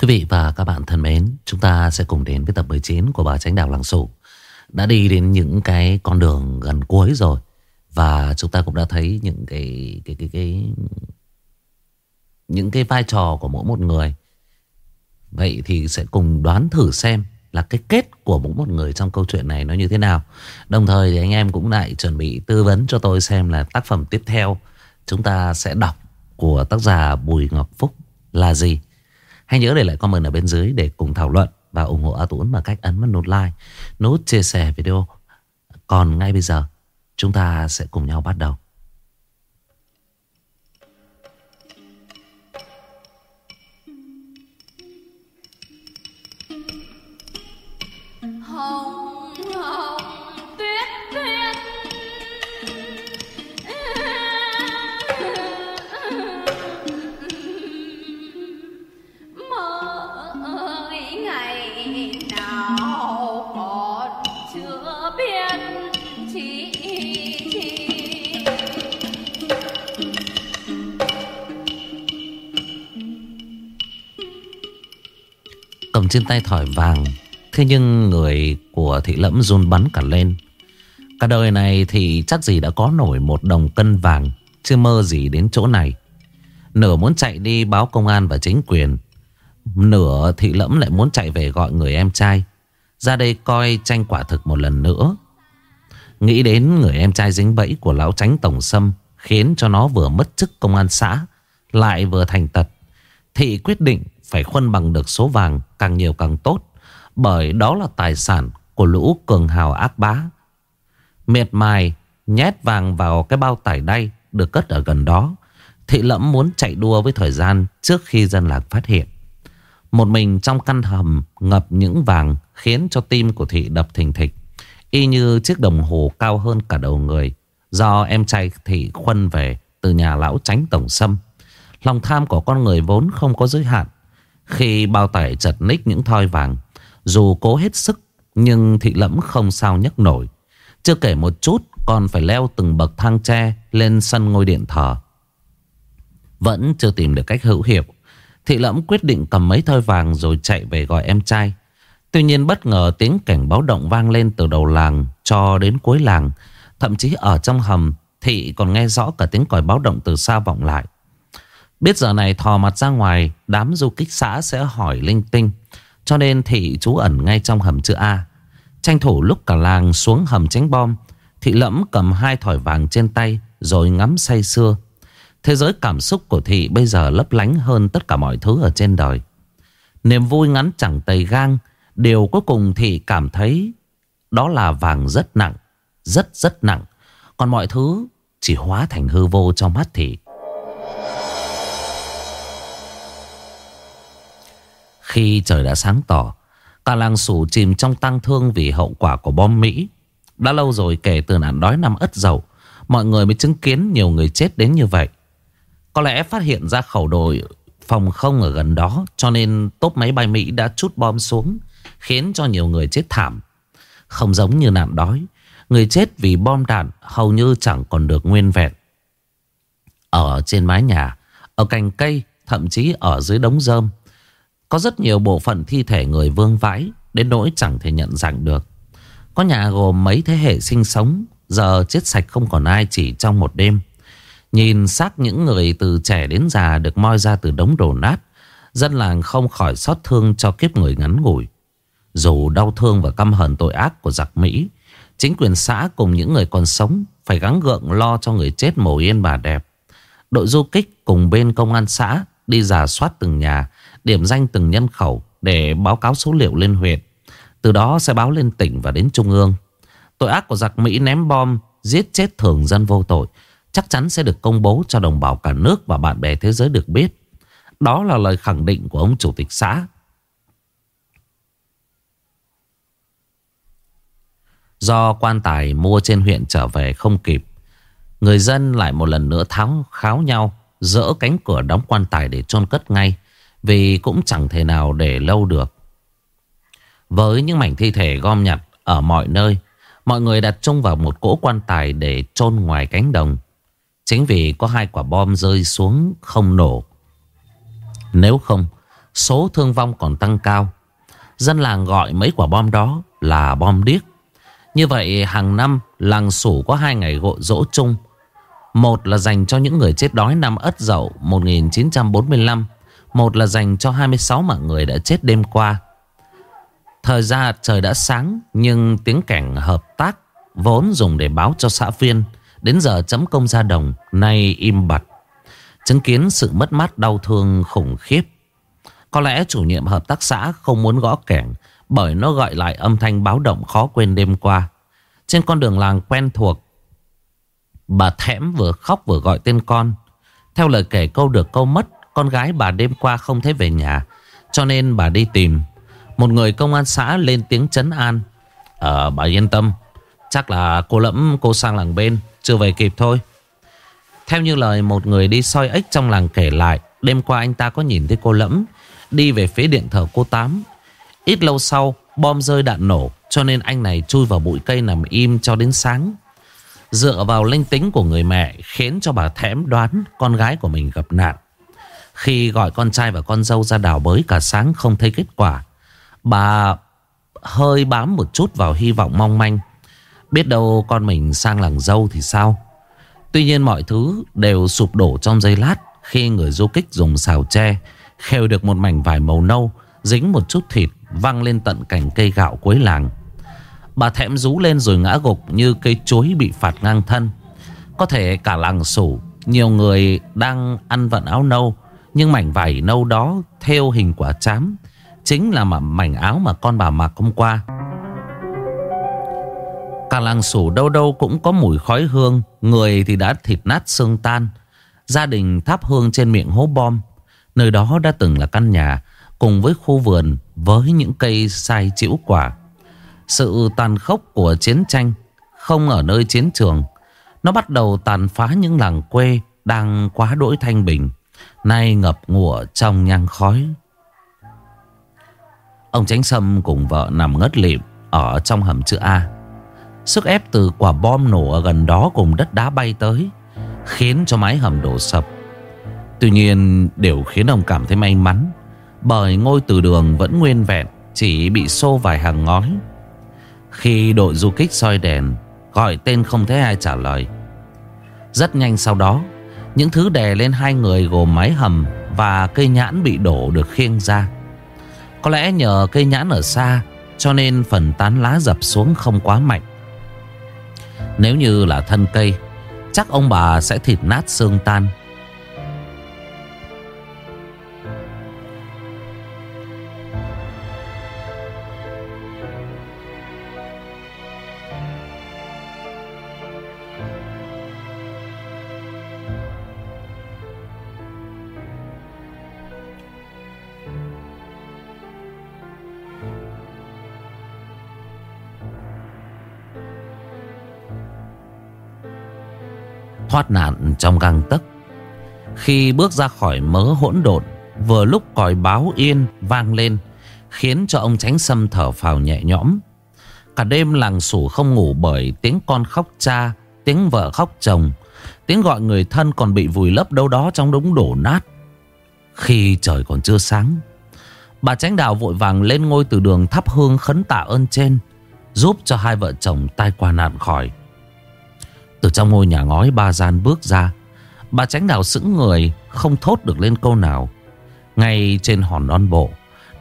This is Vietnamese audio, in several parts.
Quý vị và các bạn thân mến, chúng ta sẽ cùng đến với tập 19 của bà Tránh Đạo Làng Sủ. Đã đi đến những cái con đường gần cuối rồi và chúng ta cũng đã thấy những cái cái cái cái những cái vai trò của mỗi một người. Vậy thì sẽ cùng đoán thử xem là cái kết của mỗi một người trong câu chuyện này nó như thế nào. Đồng thời thì anh em cũng lại chuẩn bị tư vấn cho tôi xem là tác phẩm tiếp theo chúng ta sẽ đọc của tác giả Bùi Ngọc Phúc là gì. Hãy nhớ để lại comment ở bên dưới để cùng thảo luận và ủng hộ A Tuấn bằng cách ấn vào nút like, nút chia sẻ video. Còn ngay bây giờ, chúng ta sẽ cùng nhau bắt đầu. Trên tay thỏi vàng. Thế nhưng người của thị lẫm run bắn cả lên. Cả đời này thì chắc gì đã có nổi một đồng cân vàng, Chưa mơ gì đến chỗ này. Nửa muốn chạy đi báo công an và chính quyền. Nửa thị lẫm lại muốn chạy về gọi người em trai. Ra đây coi tranh quả thực một lần nữa. Nghĩ đến người em trai dính bẫy của lão tránh tổng sâm, Khiến cho nó vừa mất chức công an xã, Lại vừa thành tật Thị quyết định phải khuân bằng được số vàng càng nhiều càng tốt, Bởi đó là tài sản của lũ cường hào ác bá. Miệt mài, nhét vàng vào cái bao tải đay được cất ở gần đó, Thị lẫm muốn chạy đua với thời gian trước khi dân lạc phát hiện. Một mình trong căn hầm ngập những vàng khiến cho tim của thị đập thình thịch, Y như chiếc đồng hồ cao hơn cả đầu người, Do em trai thị khuân về từ nhà lão tránh tổng sâm. Lòng tham của con người vốn không có giới hạn khi bao tải chật ních những thoi vàng. Dù cố hết sức Nhưng thị lẫm không sao nhấc nổi. Chưa kể một chút Còn phải leo từng bậc thang tre Lên sân ngôi điện thờ. Vẫn chưa tìm được cách hữu hiệu. Thị lẫm quyết định cầm mấy thoi vàng Rồi chạy về gọi em trai. Tuy nhiên bất ngờ tiếng cảnh báo động vang lên từ đầu làng cho đến cuối làng. Thậm chí ở trong hầm, Thị còn nghe rõ cả tiếng còi báo động từ xa vọng lại. Biết giờ này thò mặt ra ngoài, đám du kích xã sẽ hỏi linh tinh. Cho nên Thị trú ẩn ngay trong hầm chữ A. Tranh thủ lúc cả làng xuống hầm tránh bom, Thị lẫm cầm hai thỏi vàng trên tay rồi ngắm say sưa. Thế giới cảm xúc của Thị bây giờ lấp lánh hơn tất cả mọi thứ ở trên đời. Niềm vui ngắn chẳng tầy gang, Điều cuối cùng thị cảm thấy đó là vàng rất nặng, rất rất nặng. Còn mọi thứ chỉ hóa thành hư vô trong mắt thị. Khi trời đã sáng tỏ, cả làng sủ chìm trong tăng thương vì hậu quả của bom Mỹ. Đã lâu rồi kể từ nạn đói năm ất dậu, mọi người mới chứng kiến nhiều người chết đến như vậy. Có lẽ phát hiện ra khẩu đội phòng không ở gần đó cho nên tốp máy bay Mỹ đã chút bom xuống khiến cho nhiều người chết thảm. Không giống như nạn đói, người chết vì bom đạn hầu như chẳng còn được nguyên vẹn. Ở trên mái nhà, ở cành cây, thậm chí ở dưới đống rơm, có rất nhiều bộ phận thi thể người vương vãi đến nỗi chẳng thể nhận dạng được. Có nhà gồm mấy thế hệ sinh sống, giờ chết sạch không còn ai chỉ trong một đêm. Nhìn xác những người từ trẻ đến già được moi ra từ đống đổ nát, dân làng không khỏi xót thương cho kiếp người ngắn ngủi. Dù đau thương và căm hận tội ác của giặc Mỹ Chính quyền xã cùng những người còn sống Phải gắng gượng lo cho người chết mồ yên bà đẹp Đội du kích cùng bên công an xã Đi giả soát từng nhà, Điểm danh từng nhân khẩu Để báo cáo số liệu lên huyện. Từ đó sẽ báo lên tỉnh và đến trung ương. Tội ác của giặc Mỹ ném bom, Giết chết thường dân vô tội, Chắc chắn sẽ được công bố cho đồng bào cả nước Và bạn bè thế giới được biết. Đó là lời khẳng định của ông chủ tịch xã. Do quan tài mua trên huyện trở về không kịp, Người dân lại một lần nữa tháo, kháo nhau. Dỡ cánh cửa đóng quan tài để chôn cất ngay, Vì cũng chẳng thể nào để lâu được. Với những mảnh thi thể gom nhặt ở mọi nơi, Mọi người đặt chung vào một cỗ quan tài để chôn ngoài cánh đồng. Chính vì có hai quả bom rơi xuống không nổ. Nếu không, Số thương vong còn tăng cao. Dân làng gọi mấy quả bom đó là bom điếc. Như vậy, hàng năm, làng sủ có hai ngày gội dỗ chung một là dành cho những người chết đói năm Ất Dậu 1945 Một là dành cho 26 mạng người đã chết đêm qua. Thời gian trời đã sáng, Nhưng tiếng cảnh hợp tác Vốn dùng để báo cho xã viên. Đến giờ chấm công ra đồng, Nay im bặt. Chứng kiến sự mất mát, đau thương, khủng khiếp. Có lẽ chủ nhiệm hợp tác xã Không muốn gõ kẻng, Bởi nó gọi lại âm thanh báo động khó quên đêm qua. Trên con đường làng quen thuộc Bà thẽm vừa khóc vừa gọi tên con. Theo lời kể câu được câu mất, Con gái bà đêm qua không thấy về nhà, Cho nên bà đi tìm. Một người công an xã lên tiếng chấn an. Ờ bà yên tâm, Chắc là cô lẫm, cô sang làng bên, Chưa về kịp thôi. Theo như lời một người đi soi ếch trong làng kể lại, Đêm qua anh ta có nhìn thấy cô lẫm Đi về phía điện thờ cô Tám. Ít lâu sau, bom rơi đạn nổ, Cho nên anh này chui vào bụi cây nằm im cho đến sáng. Dựa vào linh tính của người mẹ Khiến cho bà thẽm đoán con gái của mình gặp nạn. Khi gọi con trai và con dâu ra đào bới cả sáng không thấy kết quả, Bà hơi bám một chút vào hy vọng mong manh. Biết đâu con mình sang làng dâu thì sao? Tuy nhiên mọi thứ đều sụp đổ trong giây lát Khi người du kích dùng xào tre, Khều được một mảnh vải màu nâu, Dính một chút thịt Văng lên tận cành cây gạo cuối làng. Bà thẹm rú lên rồi ngã gục Như cây chuối bị phạt ngang thân. Có thể cả làng sủ Nhiều người đang ăn vận áo nâu, Nhưng mảnh vải nâu đó Theo hình quả chám, Chính là mảnh áo mà con bà mặc hôm qua. Cả làng sủ đâu đâu cũng có mùi khói hương, Người thì đã thịt nát xương tan. Gia đình thắp hương trên miệng hố bom. Nơi đó đã từng là căn nhà, Cùng với khu vườn Với những cây sai chĩu quả. Sự tàn khốc của chiến tranh Không ở nơi chiến trường. Nó bắt đầu tàn phá những làng quê Đang quá đỗi thanh bình, Nay ngập ngụa trong nhang khói. Ông Tránh Sâm cùng vợ nằm ngất lịm Ở trong hầm chữ A. Sức ép từ quả bom nổ ở gần đó cùng đất đá bay tới Khiến cho mái hầm đổ sập. Tuy nhiên đều khiến ông cảm thấy may mắn, Bởi ngôi từ đường vẫn nguyên vẹn, Chỉ bị xô vài hàng ngói. Khi đội du kích soi đèn, Gọi tên không thấy ai trả lời. Rất nhanh sau đó, Những thứ đè lên hai người gồm máy hầm Và cây nhãn bị đổ được khiêng ra. Có lẽ nhờ cây nhãn ở xa, Cho nên phần tán lá dập xuống không quá mạnh. Nếu như là thân cây, Chắc ông bà sẽ thịt nát xương tan. Thoát nạn trong găng tấc. Khi bước ra khỏi mớ hỗn độn, vừa lúc còi báo yên vang lên, khiến cho ông tránh sâm thở phào nhẹ nhõm. Cả đêm làng sủ không ngủ bởi tiếng con khóc cha, tiếng vợ khóc chồng, tiếng gọi người thân còn bị vùi lấp đâu đó trong đống đổ nát. Khi trời còn chưa sáng, bà tránh đào vội vàng lên ngôi từ đường thắp hương khấn tạ ơn trên, giúp cho hai vợ chồng tai qua nạn khỏi. Từ trong ngôi nhà ngói, ba gian bước ra. Bà tránh đào sững người, Không thốt được lên câu nào. Ngay trên hòn non bộ,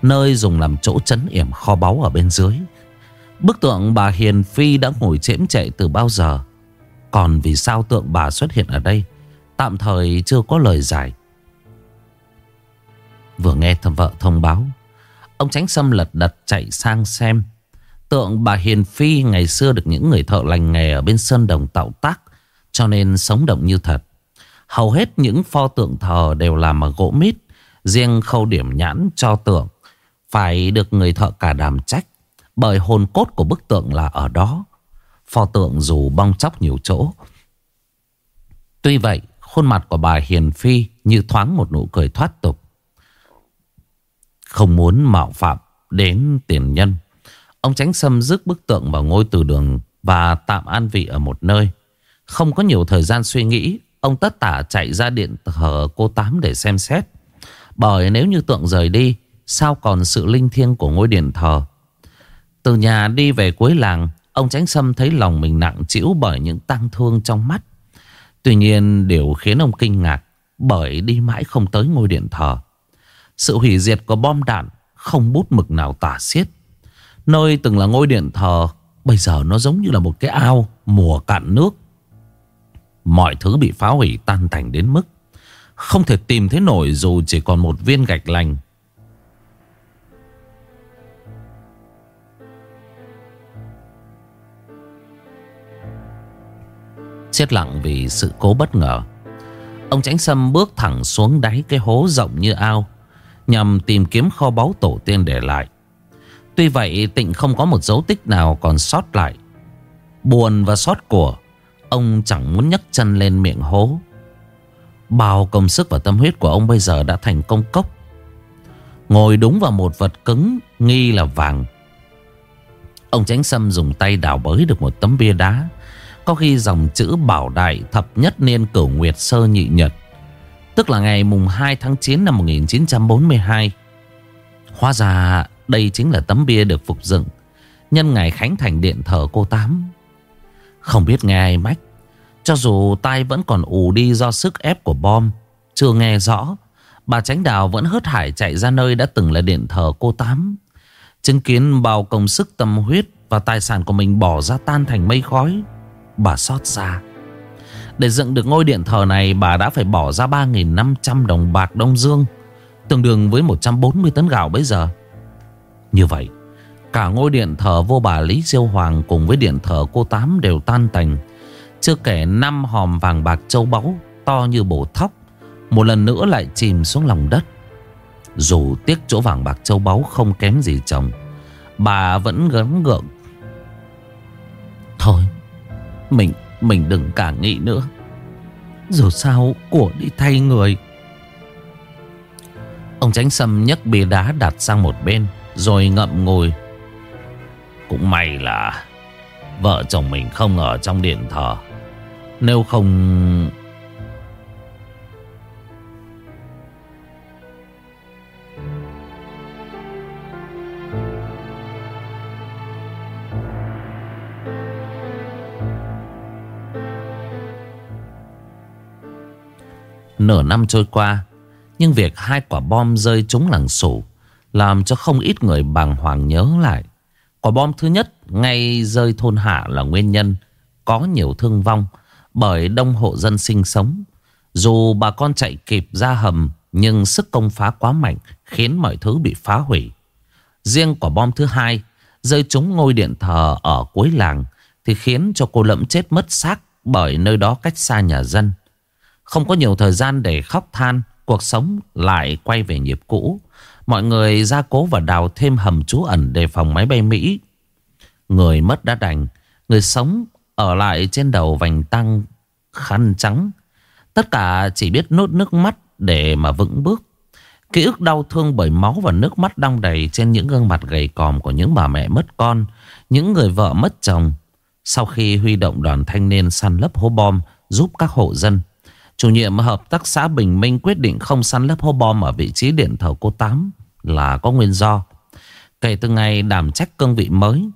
Nơi dùng làm chỗ chấn yểm kho báu ở bên dưới, Bức tượng bà Hiền Phi đã ngồi chễm chạy từ bao giờ. Còn vì sao tượng bà xuất hiện ở đây, Tạm thời chưa có lời giải. Vừa nghe thầm vợ thông báo, Ông tránh xâm lật đật chạy sang xem. Tượng bà Hiền Phi ngày xưa được những người thợ lành nghề ở bên Sơn Đồng tạo tác cho nên sống động như thật. Hầu hết những pho tượng thờ đều làm bằng gỗ mít, riêng khâu điểm nhãn cho tượng phải được người thợ cả đàm trách bởi hồn cốt của bức tượng là ở đó. Pho tượng dù bong chóc nhiều chỗ. Tuy vậy, khuôn mặt của bà Hiền Phi như thoáng một nụ cười thoát tục. Không muốn mạo phạm đến tiền nhân. Ông tránh xâm rước bức tượng vào ngôi từ đường và tạm an vị ở một nơi. Không có nhiều thời gian suy nghĩ, ông tất tả chạy ra điện thờ cô Tám để xem xét. Bởi nếu như tượng rời đi Sao còn sự linh thiêng của ngôi điện thờ Từ nhà đi về cuối làng Ông Tránh Sâm thấy lòng mình nặng chịu bởi những tang thương trong mắt Tuy nhiên điều khiến ông kinh ngạc Bởi đi mãi không tới ngôi điện thờ Sự hủy diệt của bom đạn Không bút mực nào tả xiết Nơi từng là ngôi điện thờ, Bây giờ nó giống như là một cái ao Mùa cạn nước. Mọi thứ bị phá hủy tan tành đến mức Không thể tìm thấy nổi Dù chỉ còn một viên gạch lành. Chết lặng vì sự cố bất ngờ, Ông Tránh Sâm bước thẳng xuống đáy cái hố rộng như ao, Nhằm tìm kiếm kho báu tổ tiên để lại. Tuy vậy, Tịnh không có một dấu tích nào còn sót lại. Buồn và sót của, Ông chẳng muốn nhấc chân lên miệng hố. Bao công sức và tâm huyết của ông bây giờ đã thành công cốc. Ngồi đúng vào một vật cứng, Nghi là vàng. Ông Tránh Sâm dùng tay đào bới được một tấm bia đá. Có khi dòng chữ bảo đại thập nhất niên cửu nguyệt sơ nhị nhật, Tức là ngày mùng 2 tháng 9 năm 1942 Hóa ra đây chính là tấm bia được phục dựng. Nhân ngày khánh thành điện thờ cô Tám. Không biết nghe ai mách, Cho dù tai vẫn còn ù đi do sức ép của bom, Chưa nghe rõ, Bà Tránh Đào vẫn hớt hải chạy ra nơi đã từng là điện thờ cô Tám. Chứng kiến bao công sức tâm huyết Và tài sản của mình bỏ ra tan thành mây khói, Bà xót xa. Để dựng được ngôi điện thờ này, Bà đã phải bỏ ra 3.500 đồng bạc Đông Dương, Tương đương với 140 tấn gạo bây giờ. Như vậy Cả ngôi điện thờ vô bà Lý Diêu Hoàng Cùng với điện thờ cô Tám đều tan tành. Chưa kể năm hòm vàng bạc châu báu To như bổ thóc Một lần nữa lại chìm xuống lòng đất. Dù tiếc chỗ vàng bạc châu báu không kém gì chồng Bà vẫn gắng gượng. Thôi mình, mình đừng cả nghĩ nữa. Dù sao của đi thay người. Ông Tránh Sâm nhấc bia đá đặt sang một bên. Rồi ngậm ngùi. Cũng may là Vợ chồng mình không ở trong điện thờ. Nếu không Nửa năm trôi qua, Nhưng việc hai quả bom rơi trúng làng sủ làm cho không ít người bàng hoàng nhớ lại. Quả bom thứ nhất ngay rơi thôn hạ là nguyên nhân Có nhiều thương vong Bởi đông hộ dân sinh sống. Dù bà con chạy kịp ra hầm, Nhưng sức công phá quá mạnh Khiến mọi thứ bị phá hủy. Riêng quả bom thứ hai Rơi trúng ngôi điện thờ ở cuối làng Thì khiến cho cô lẫm chết mất xác Bởi nơi đó cách xa nhà dân. Không có nhiều thời gian để khóc than, Cuộc sống lại quay về nhịp cũ. Mọi người ra cố và đào thêm hầm trú ẩn Đề phòng máy bay Mỹ. Người mất đã đành. Người sống ở lại trên đầu vành tăng khăn trắng. Tất cả chỉ biết nốt nước mắt Để mà vững bước. Ký ức đau thương bởi máu và nước mắt đong đầy Trên những gương mặt gầy còm của những bà mẹ mất con, Những người vợ mất chồng. Sau khi huy động đoàn thanh niên săn lấp hố bom Giúp các hộ dân, Chủ nhiệm hợp tác xã Bình Minh quyết định không săn lấp hố bom ở vị trí điện thờ cô Tám là có nguyên do. Kể từ ngày đảm trách cương vị mới,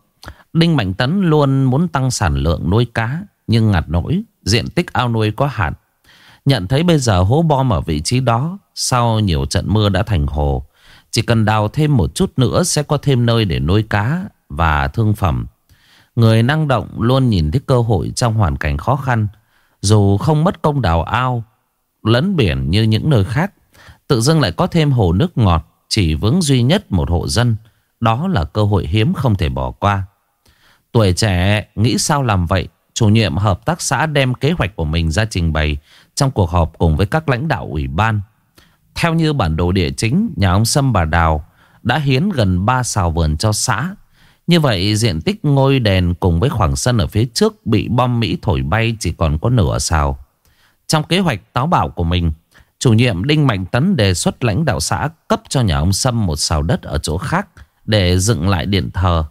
Đinh Mạnh Tấn luôn muốn tăng sản lượng nuôi cá, nhưng ngặt nỗi diện tích ao nuôi có hạn. Nhận thấy bây giờ hố bom ở vị trí đó, sau nhiều trận mưa đã thành hồ. Chỉ cần đào thêm một chút nữa sẽ có thêm nơi để nuôi cá và thương phẩm. Người năng động luôn nhìn thấy cơ hội trong hoàn cảnh khó khăn. Dù không mất công đào ao Lấn biển như những nơi khác Tự dưng lại có thêm hồ nước ngọt chỉ vướng duy nhất một hộ dân Đó là cơ hội hiếm không thể bỏ qua. Tuổi trẻ nghĩ sao làm vậy? Chủ nhiệm hợp tác xã đem kế hoạch của mình ra trình bày Trong cuộc họp cùng với các lãnh đạo ủy ban. Theo như bản đồ địa chính Nhà ông Sâm bà Đào Đã hiến gần 3 xào vườn cho xã. Như vậy diện tích ngôi đền cùng với khoảng sân ở phía trước bị bom Mỹ thổi bay chỉ còn có nửa xào. Trong kế hoạch táo bảo của mình, chủ nhiệm Đinh Mạnh Tấn đề xuất lãnh đạo xã cấp cho nhà ông Sâm một xào đất ở chỗ khác để dựng lại điện thờ.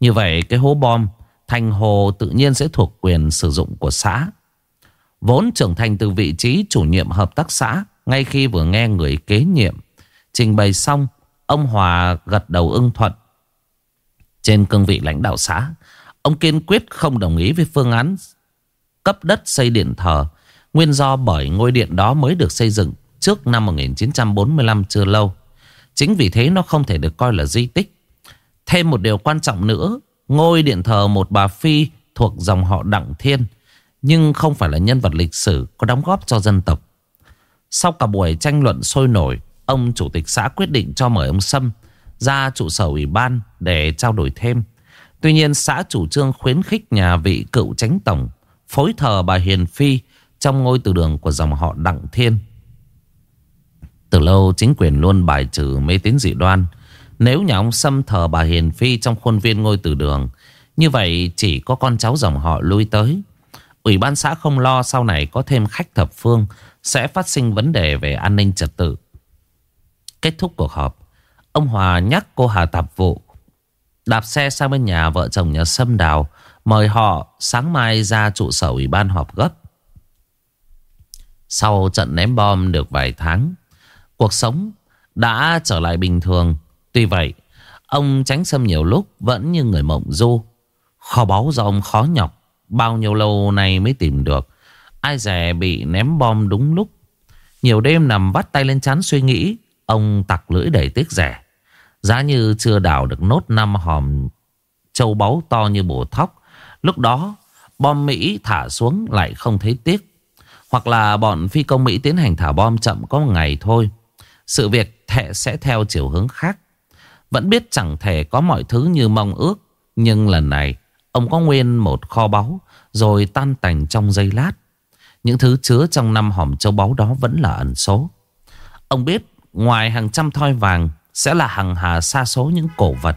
Như vậy, cái hố bom, thành hồ tự nhiên sẽ thuộc quyền sử dụng của xã. Vốn trưởng thành từ vị trí chủ nhiệm hợp tác xã, ngay khi vừa nghe người kế nhiệm, trình bày xong, Ông Hòa gật đầu ưng thuận Trên cương vị lãnh đạo xã, Ông kiên quyết không đồng ý với phương án Cấp đất xây điện thờ Nguyên do bởi ngôi điện đó mới được xây dựng Trước năm 1945 chưa lâu. Chính vì thế nó không thể được coi là di tích. Thêm một điều quan trọng nữa, Ngôi điện thờ một bà Phi thuộc dòng họ Đặng Thiên, Nhưng không phải là nhân vật lịch sử có đóng góp cho dân tộc. Sau cả buổi tranh luận sôi nổi, Ông chủ tịch xã quyết định cho mời ông Sâm ra trụ sở ủy ban để trao đổi thêm. Tuy nhiên, xã chủ trương khuyến khích nhà vị cựu tránh tổng phối thờ bà Hiền Phi trong ngôi từ đường của dòng họ Đặng Thiên. Từ lâu chính quyền luôn bài trừ mê tín dị đoan. Nếu nhà ông Sâm thờ bà Hiền Phi trong khuôn viên ngôi từ đường, như vậy chỉ có con cháu dòng họ lui tới. Ủy ban xã không lo sau này có thêm khách thập phương sẽ phát sinh vấn đề về an ninh trật tự. Kết thúc cuộc họp Ông Hòa nhắc cô Hà tạp vụ Đạp xe sang bên nhà vợ chồng nhà Sâm Đào Mời họ sáng mai ra trụ sở ủy ban họp gấp sau trận ném bom được vài tháng, Cuộc sống đã trở lại bình thường. Tuy vậy, Ông tránh Sâm nhiều lúc vẫn như người mộng du. Kho báu do ông khó nhọc, Bao nhiêu lâu nay mới tìm được. Ai dè bị ném bom đúng lúc. Nhiều đêm nằm vắt tay lên chán suy nghĩ, Ông tặc lưỡi đầy tiếc rẻ. Giá như chưa đào được nốt năm hòm châu báu to như bổ thóc, Lúc đó bom Mỹ thả xuống lại không thấy tiếc. Hoặc là bọn phi công Mỹ tiến hành thả bom chậm có một ngày thôi. Sự việc thệ sẽ theo chiều hướng khác. Vẫn biết chẳng thể có mọi thứ như mong ước Nhưng lần này ông có nguyên một kho báu Rồi tan tành trong giây lát. Những thứ chứa trong năm hòm châu báu đó vẫn là ẩn số. Ông biết Ngoài hàng trăm thoi vàng sẽ là hàng hà xa số những cổ vật,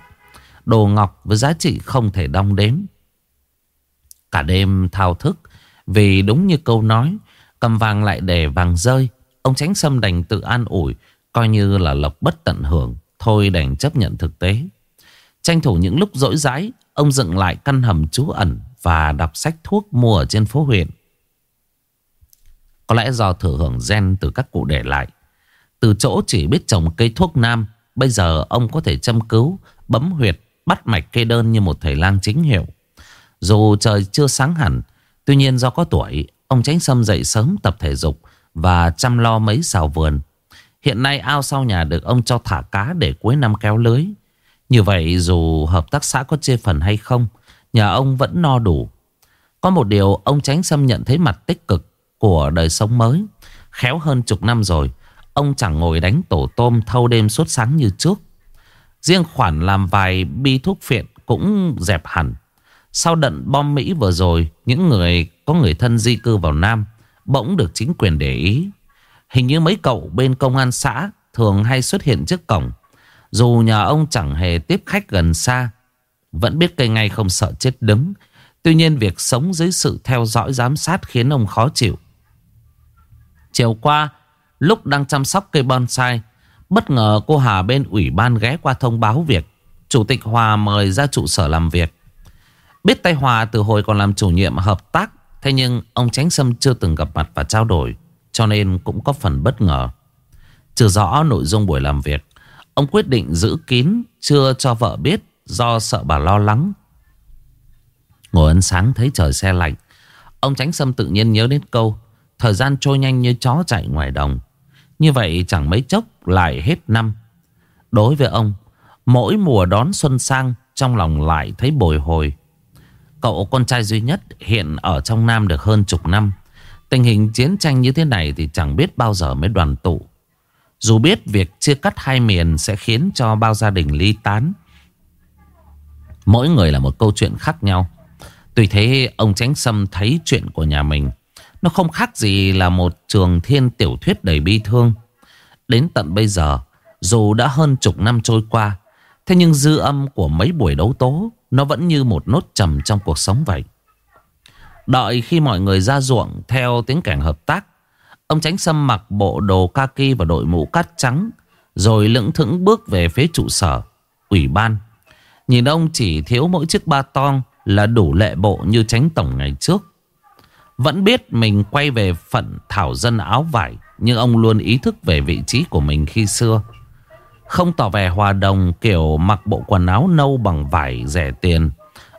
đồ ngọc với giá trị không thể đong đếm. Cả đêm thao thức vì đúng như câu nói, cầm vàng lại để vàng rơi. Ông tránh xâm đành tự an ủi, coi như là lộc bất tận hưởng, thôi đành chấp nhận thực tế. Tranh thủ những lúc rỗi rãi, ông dựng lại căn hầm trú ẩn và đọc sách thuốc mua ở trên phố huyện. Có lẽ do thừa hưởng gen từ các cụ để lại từ chỗ chỉ biết trồng cây thuốc nam Bây giờ ông có thể châm cứu Bấm huyệt Bắt mạch kê đơn như một thầy lang chính hiệu Dù trời chưa sáng hẳn Tuy nhiên do có tuổi Ông tránh sâm dậy sớm tập thể dục Và chăm lo mấy xào vườn. Hiện nay ao sau nhà được ông cho thả cá Để cuối năm kéo lưới. Như vậy, dù hợp tác xã có chia phần hay không, Nhà ông vẫn no đủ. Có một điều ông tránh sâm nhận thấy mặt tích cực Của đời sống mới. Khéo hơn chục năm rồi, Ông chẳng ngồi đánh tổ tôm thâu đêm suốt sáng như trước. Riêng khoản làm vài bi thuốc phiện cũng dẹp hẳn. Sau đợt bom Mỹ vừa rồi, Những người, có người thân di cư vào Nam, Bỗng được chính quyền để ý. Hình như mấy cậu bên công an xã Thường hay xuất hiện trước cổng. Dù nhà ông chẳng hề tiếp khách gần xa, Vẫn biết cây ngay không sợ chết đứng. Tuy nhiên việc sống dưới sự theo dõi giám sát khiến ông khó chịu. Chiều qua, Lúc đang chăm sóc cây bonsai, Bất ngờ cô Hà bên ủy ban ghé qua thông báo việc, Chủ tịch Hòa mời ra trụ sở làm việc. Biết tay Hòa từ hồi còn làm chủ nhiệm hợp tác Thế nhưng ông Tránh Sâm chưa từng gặp mặt và trao đổi Cho nên cũng có phần bất ngờ Chưa rõ nội dung buổi làm việc Ông quyết định giữ kín Chưa cho vợ biết Do sợ bà lo lắng Ngồi ăn sáng thấy trời xe lạnh Ông Tránh Sâm tự nhiên nhớ đến câu Thời gian trôi nhanh như chó chạy ngoài đồng như vậy chẳng mấy chốc lại hết năm. Đối với ông, mỗi mùa đón xuân sang trong lòng lại thấy bồi hồi. Cậu con trai duy nhất hiện ở trong Nam được hơn chục năm. Tình hình chiến tranh như thế này thì chẳng biết bao giờ mới đoàn tụ. Dù biết việc chia cắt hai miền sẽ khiến cho bao gia đình ly tán. Mỗi người là một câu chuyện khác nhau. Tuy thế ông Tránh Sâm thấy chuyện của nhà mình nó không khác gì là một trường thiên tiểu thuyết đầy bi thương. Đến tận bây giờ, dù đã hơn chục năm trôi qua, thế nhưng dư âm của mấy buổi đấu tố, nó vẫn như một nốt trầm trong cuộc sống vậy. Đợi khi mọi người ra ruộng theo tiếng cảnh hợp tác, ông Tránh Sâm mặc bộ đồ kaki và đội mũ cát trắng, rồi lững thững bước về phía trụ sở, ủy ban. Nhìn ông chỉ thiếu mỗi chiếc ba-ton là đủ lệ bộ như tránh tổng ngày trước. Vẫn biết mình quay về phận thảo dân áo vải Nhưng ông luôn ý thức về vị trí của mình khi xưa không tỏ vẻ hòa đồng, kiểu mặc bộ quần áo nâu bằng vải rẻ tiền.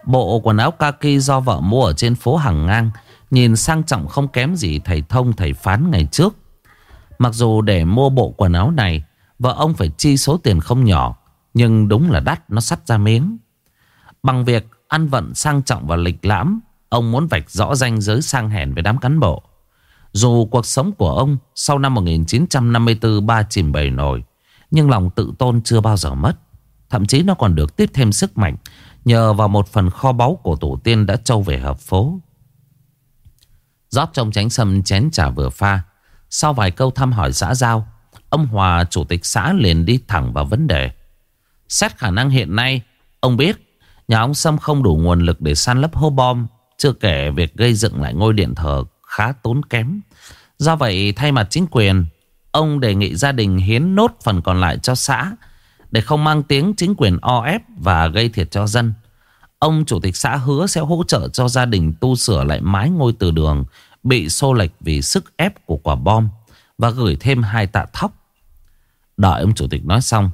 Bộ quần áo kaki do vợ mua ở trên phố hàng ngang, Nhìn sang trọng không kém gì thầy thông, thầy phán ngày trước. Mặc dù để mua bộ quần áo này, Vợ ông phải chi số tiền không nhỏ, Nhưng đúng là đắt, nó sắt ra miếng. Bằng việc ăn vận sang trọng và lịch lãm, Ông muốn vạch rõ ranh giới sang hèn với đám cán bộ. Dù cuộc sống của ông sau năm 1954 ba chìm bầy nổi nhưng lòng tự tôn chưa bao giờ mất Thậm chí nó còn được tiếp thêm sức mạnh Nhờ vào một phần kho báu của tổ tiên đã trâu về hợp phố rót trong tránh sâm chén trà vừa pha. Sau vài câu thăm hỏi xã giao, ông Hòa chủ tịch xã liền đi thẳng vào vấn đề. Xét khả năng hiện nay, ông biết nhà ông Sâm không đủ nguồn lực để san lấp hô bom, chưa kể việc gây dựng lại ngôi điện thờ khá tốn kém. Do vậy thay mặt chính quyền, ông đề nghị gia đình hiến nốt phần còn lại cho xã để không mang tiếng chính quyền o ép và gây thiệt cho dân. Ông chủ tịch xã hứa sẽ hỗ trợ cho gia đình tu sửa lại mái ngôi từ đường bị xô lệch vì sức ép của quả bom và gửi thêm hai tạ thóc. Đợi ông chủ tịch nói xong,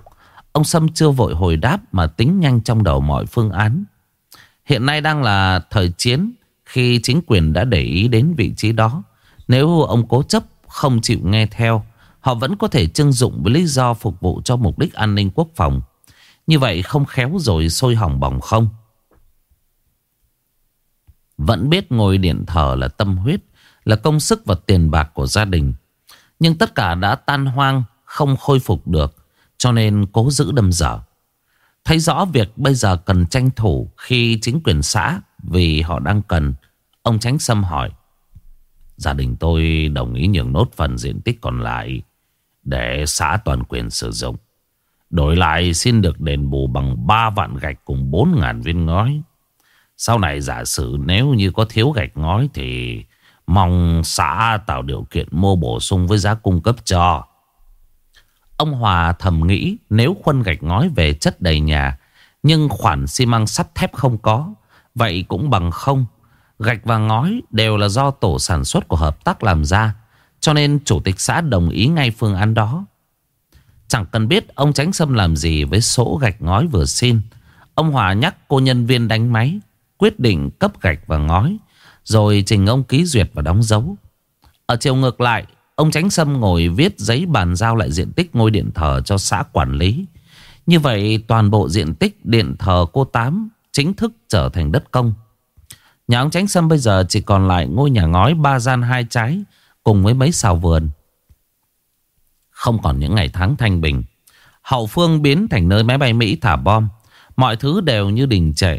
ông Sâm chưa vội hồi đáp mà tính nhanh trong đầu mọi phương án. Hiện nay đang là thời chiến khi chính quyền đã để ý đến vị trí đó. Nếu ông cố chấp không chịu nghe theo, họ vẫn có thể trưng dụng với lý do phục vụ cho mục đích an ninh quốc phòng. Như vậy không khéo rồi sôi hỏng bỏng không. Vẫn biết ngồi điện thờ là tâm huyết, Là công sức và tiền bạc của gia đình Nhưng tất cả đã tan hoang, Không khôi phục được, Cho nên cố giữ đâm dở Thấy rõ việc bây giờ cần tranh thủ Khi chính quyền xã Vì họ đang cần, Ông Tránh Sâm hỏi, Gia đình tôi đồng ý nhường nốt phần diện tích còn lại để xã toàn quyền sử dụng Đổi lại xin được đền bù bằng 3 vạn gạch cùng 4 ngàn viên ngói sau này giả sử nếu như có thiếu gạch ngói thì mong xã tạo điều kiện mua bổ sung với giá cung cấp cho. Ông Hòa thầm nghĩ nếu khuân gạch ngói về chất đầy nhà nhưng khoản xi măng sắt thép không có, vậy cũng bằng không. Gạch và ngói đều là do tổ sản xuất của hợp tác làm ra, cho nên chủ tịch xã đồng ý ngay phương án đó. Chẳng cần biết ông Tránh Sâm làm gì với sổ gạch ngói vừa xin. Ông Hòa nhắc cô nhân viên đánh máy quyết định cấp gạch và ngói, rồi trình ông ký duyệt và đóng dấu. Ở chiều ngược lại, ông Tránh Sâm ngồi viết giấy bàn giao lại diện tích ngôi điện thờ cho xã quản lý. Như vậy toàn bộ diện tích điện thờ cô Tám chính thức trở thành đất công. Nhà ông Tránh Sâm bây giờ chỉ còn lại ngôi nhà ngói ba gian hai trái cùng với mấy xào vườn. Không còn những ngày tháng thanh bình. Hậu phương biến thành nơi máy bay Mỹ thả bom. Mọi thứ đều như đình trệ.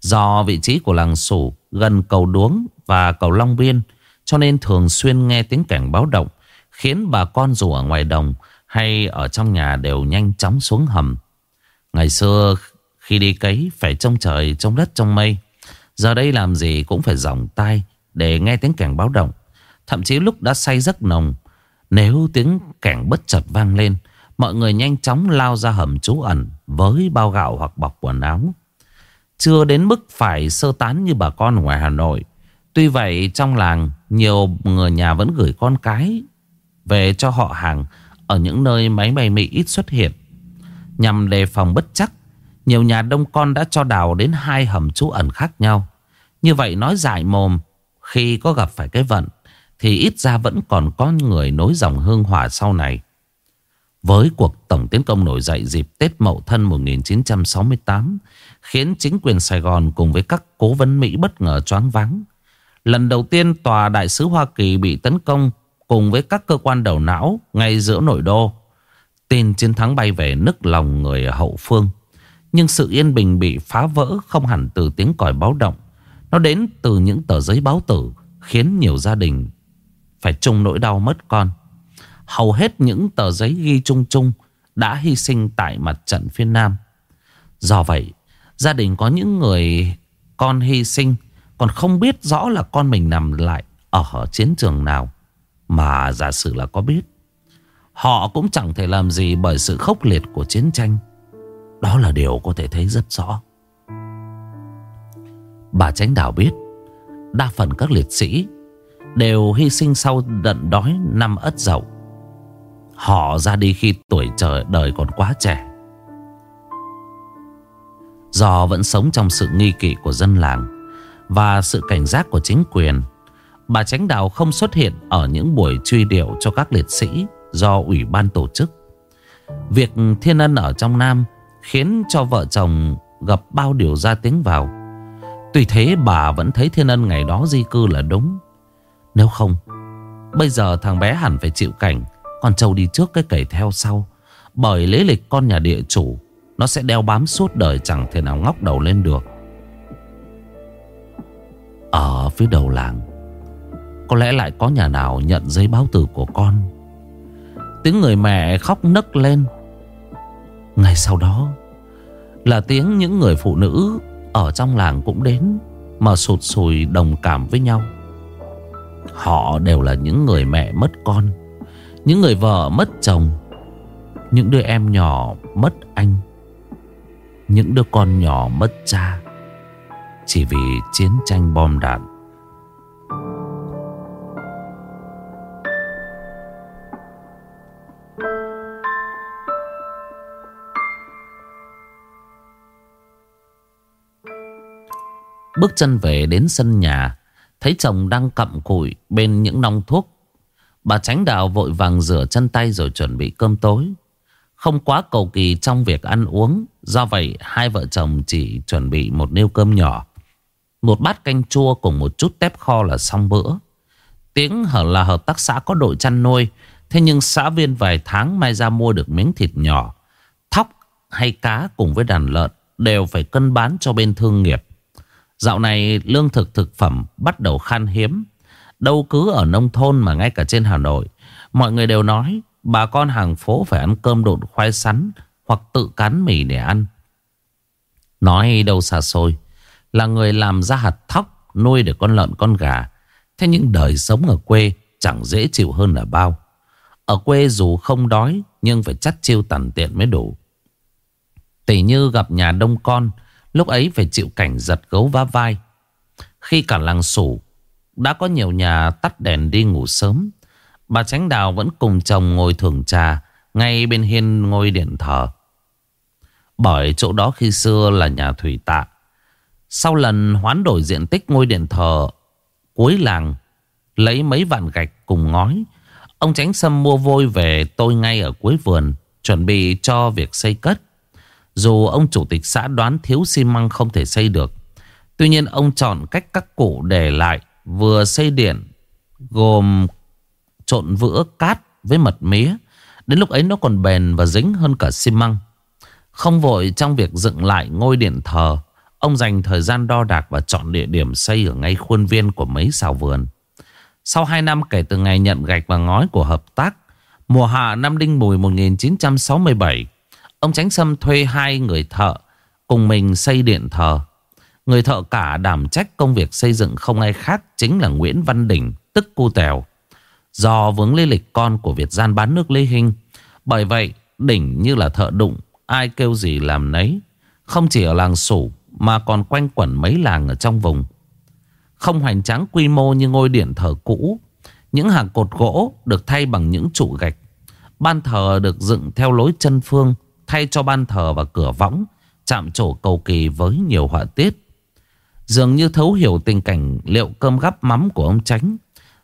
Do vị trí của làng Sủ gần cầu Đuống và cầu Long Biên, cho nên thường xuyên nghe tiếng cảnh báo động, khiến bà con dù ở ngoài đồng hay ở trong nhà đều nhanh chóng xuống hầm. Ngày xưa khi đi cấy phải trông trời, trông đất, trông mây. Giờ đây làm gì cũng phải dòng tai để nghe tiếng cảnh báo động. Thậm chí lúc đã say giấc nồng, nếu tiếng kẻng bất chợt vang lên, mọi người nhanh chóng lao ra hầm trú ẩn với bao gạo hoặc bọc quần áo. Chưa đến mức phải sơ tán như bà con ngoài Hà Nội. Tuy vậy, trong làng, Nhiều người nhà vẫn gửi con cái Về cho họ hàng Ở những nơi máy bay Mỹ ít xuất hiện. Nhằm đề phòng bất chắc, Nhiều nhà đông con đã cho đào đến hai hầm trú ẩn khác nhau. Như vậy nói dài mồm, Khi có gặp phải cái vận thì ít ra vẫn còn có người nối dòng hương hỏa sau này với cuộc tổng tiến công nổi dậy dịp Tết Mậu Thân 1968 khiến chính quyền Sài Gòn cùng với các cố vấn Mỹ bất ngờ choáng váng. Lần đầu tiên tòa đại sứ Hoa Kỳ bị tấn công cùng với các cơ quan đầu não ngay giữa nội đô. Tin chiến thắng bay về nức lòng người hậu phương. Nhưng sự yên bình bị phá vỡ không hẳn từ tiếng còi báo động. Nó đến từ những tờ giấy báo tử, khiến nhiều gia đình phải chung nỗi đau mất con. Hầu hết những tờ giấy ghi chung chung đã hy sinh tại mặt trận phía Nam. Do vậy, gia đình có những người con hy sinh còn không biết rõ là con mình nằm lại ở chiến trường nào. Mà giả sử là có biết, họ cũng chẳng thể làm gì bởi sự khốc liệt của chiến tranh. Đó là điều có thể thấy rất rõ. Bà Tránh Đảo biết, đa phần các liệt sĩ đều hy sinh sau đận đói năm ất dậu. Họ ra đi khi tuổi trời, đời còn quá trẻ Do vẫn sống trong sự nghi kỵ của dân làng Và sự cảnh giác của chính quyền, Bà Tránh Đào không xuất hiện ở những buổi truy điệu cho các liệt sĩ do ủy ban tổ chức. Việc thiên ân ở trong Nam khiến cho vợ chồng gặp bao điều ra tiếng vào. Tuy thế bà vẫn thấy thiên ân ngày đó di cư là đúng. Nếu không, bây giờ thằng bé hẳn phải chịu cảnh con trâu đi trước cái cầy theo sau. Bởi lý lịch con nhà địa chủ, nó sẽ đeo bám suốt đời chẳng thể nào ngóc đầu lên được. Ở phía đầu làng có lẽ lại có nhà nào nhận giấy báo tử của con Tiếng người mẹ khóc nấc lên Ngay sau đó Là tiếng những người phụ nữ Ở trong làng cũng đến Mà sụt sùi đồng cảm với nhau Họ đều là những người mẹ mất con, Những người vợ mất chồng, Những đứa em nhỏ mất anh, Những đứa con nhỏ mất cha Chỉ vì chiến tranh bom đạn. Bước chân về đến sân nhà Thấy chồng đang cặm cụi bên những nong thuốc. Bà tránh đạo vội vàng rửa chân tay rồi chuẩn bị cơm tối. Không quá cầu kỳ trong việc ăn uống, Do vậy hai vợ chồng chỉ chuẩn bị một niêu cơm nhỏ. Một bát canh chua cùng một chút tép kho là xong bữa. Tiếng hở là hợp tác xã có đội chăn nuôi, Thế nhưng xã viên vài tháng mai ra mua được miếng thịt nhỏ. Thóc hay cá cùng với đàn lợn Đều phải cân bán cho bên thương nghiệp. Dạo này lương thực thực phẩm bắt đầu khan hiếm. Đâu cứ ở nông thôn mà ngay cả trên Hà Nội. Mọi người đều nói bà con hàng phố phải ăn cơm độn khoai sắn hoặc tự cán mì để ăn. Nói đâu xa xôi, là người làm ra hạt thóc nuôi được con lợn, con gà. Thế nhưng đời sống ở quê chẳng dễ chịu hơn là bao. Ở quê dù không đói nhưng phải chắt chiêu tàn tiện mới đủ. Tỷ như gặp nhà đông con Lúc ấy phải chịu cảnh giật gấu vá vai. Khi cả làng sủ, Đã có nhiều nhà tắt đèn đi ngủ sớm, Bà Tránh Đào vẫn cùng chồng ngồi thưởng trà, Ngay bên hiên ngôi điện thờ. Bởi chỗ đó khi xưa là nhà thủy tạ, Sau lần hoán đổi diện tích ngôi điện thờ, Cuối làng Lấy mấy vạn gạch cùng ngói, Ông Tránh Sâm mua vôi về tôi ngay ở cuối vườn, Chuẩn bị cho việc xây cất dù ông chủ tịch xã đoán thiếu xi măng không thể xây được. Tuy nhiên, ông chọn cách các cụ để lại Vừa xây điện, Gồm trộn vữa cát với mật mía. Đến lúc ấy, nó còn bền và dính hơn cả xi măng. Không vội trong việc dựng lại ngôi điện thờ, Ông dành thời gian đo đạc và chọn địa điểm xây ở ngay khuôn viên của mấy xào vườn. Sau 2 năm kể từ ngày nhận gạch và ngói của hợp tác, Mùa hạ năm Đinh Mùi 1967 Ông Tránh Sâm thuê hai người thợ cùng mình xây điện thờ. Người thợ cả đảm trách công việc xây dựng không ai khác chính là Nguyễn Văn Đỉnh, tức Cu Tèo. Do vướng lê lịch con của Việt gian bán nước Lê Hinh. Bởi vậy, Đỉnh như là thợ đụng, ai kêu gì làm nấy. Không chỉ ở làng Sủ mà còn quanh quẩn mấy làng ở trong vùng. Không hoành tráng quy mô như ngôi điện thờ cũ. Những hàng cột gỗ được thay bằng những trụ gạch. Ban thờ được dựng theo lối chân phương thay cho ban thờ và cửa võng, chạm trổ cầu kỳ với nhiều họa tiết. Dường như thấu hiểu tình cảnh liệu cơm gắp mắm của ông Tránh.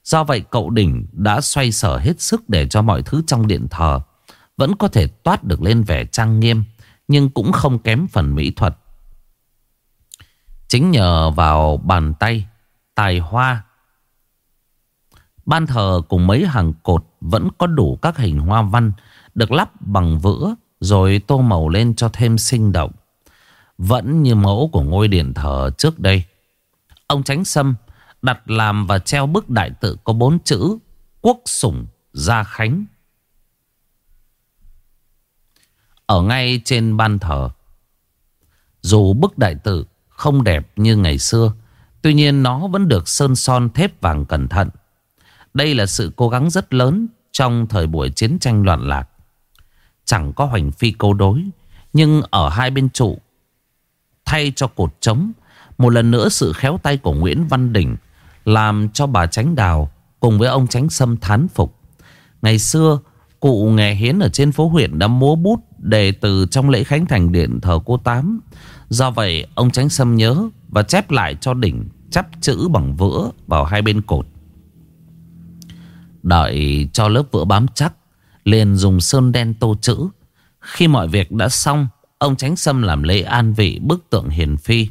Do vậy cậu Đỉnh đã xoay sở hết sức để cho mọi thứ trong điện thờ vẫn có thể toát được lên vẻ trang nghiêm, nhưng cũng không kém phần mỹ thuật. Chính nhờ vào bàn tay, tài hoa, ban thờ cùng mấy hàng cột vẫn có đủ các hình hoa văn được lắp bằng vữa rồi tô màu lên cho thêm sinh động. Vẫn như mẫu của ngôi điện thờ trước đây. Ông Tránh Sâm đặt làm và treo bức đại tự có bốn chữ, Quốc sủng Gia Khánh. Ở ngay trên ban thờ, Dù bức đại tự không đẹp như ngày xưa, Tuy nhiên nó vẫn được sơn son thép vàng cẩn thận. Đây là sự cố gắng rất lớn trong thời buổi chiến tranh loạn lạc. Chẳng có hoành phi câu đối, Nhưng ở hai bên trụ, Thay cho cột trống, Một lần nữa sự khéo tay của Nguyễn Văn Đình Làm cho bà Tránh Đào Cùng với ông Tránh Sâm thán phục. Ngày xưa, Cụ nghề hiến ở trên phố huyện đã múa bút Đề từ trong lễ khánh thành điện thờ cô Tám. Do vậy, ông Tránh Sâm nhớ Và chép lại cho đỉnh Chắp chữ bằng vữa vào hai bên cột. Đợi cho lớp vữa bám chắc liền dùng sơn đen tô chữ. Khi mọi việc đã xong, Ông Tránh Sâm làm lễ an vị bức tượng hiền phi.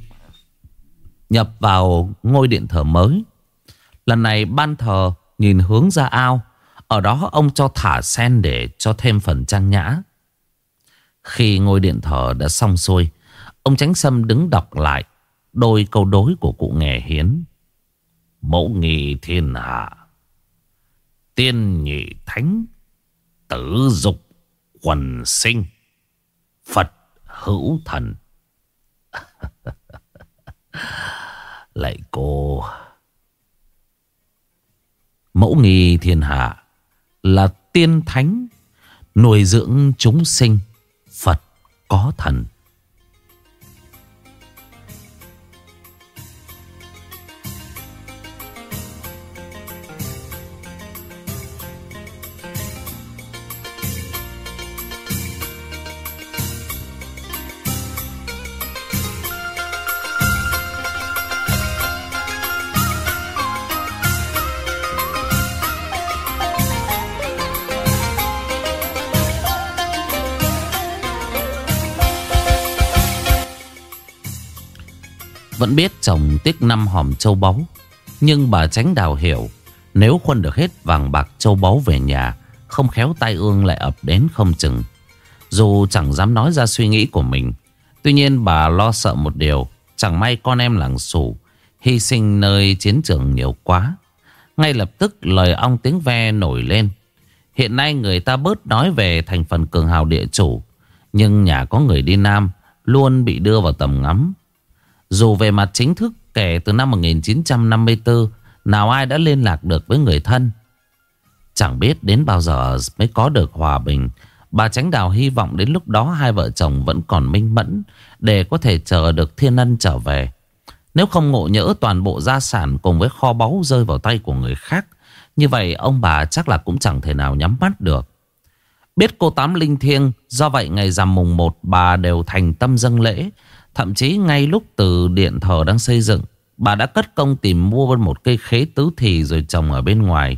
Nhập vào ngôi điện thờ mới. Lần này ban thờ nhìn hướng ra ao, Ở đó ông cho thả sen để cho thêm phần trang nhã. Khi ngôi điện thờ đã xong xuôi, Ông Tránh Sâm đứng đọc lại Đôi câu đối của cụ nghề hiến. Mẫu nghị thiên hạ, Tiên nhị thánh Tử dục quần sinh. Phật hữu thần. Lại cô. Mẫu nghi thiên hạ Là tiên thánh Nuôi dưỡng chúng sinh. Phật có thần. Vẫn biết chồng tiếc năm hòm châu báu. Nhưng bà tránh đào hiểu, Nếu khuân được hết vàng bạc châu báu về nhà, Không khéo tai ương lại ập đến không chừng. Dù chẳng dám nói ra suy nghĩ của mình, Tuy nhiên bà lo sợ một điều, Chẳng may con em làng sủ Hy sinh nơi chiến trường nhiều quá. Ngay lập tức lời ong tiếng ve nổi lên. Hiện nay người ta bớt nói về thành phần cường hào địa chủ, Nhưng nhà có người đi Nam Luôn bị đưa vào tầm ngắm dù về mặt chính thức kể từ năm 1954 Nào ai đã liên lạc được với người thân? Chẳng biết đến bao giờ mới có được hòa bình. Bà Tránh Đào hy vọng đến lúc đó hai vợ chồng vẫn còn minh mẫn Để có thể chờ được thiên ân trở về. Nếu không ngộ nhỡ toàn bộ gia sản cùng với kho báu rơi vào tay của người khác, Như vậy ông bà chắc là cũng chẳng thể nào nhắm mắt được. Biết cô Tám linh thiêng, Do vậy ngày rằm mùng 1 bà đều thành tâm dâng lễ. Thậm chí ngay lúc từ điện thờ đang xây dựng, Bà đã cất công tìm mua một cây khế tứ thì rồi trồng ở bên ngoài.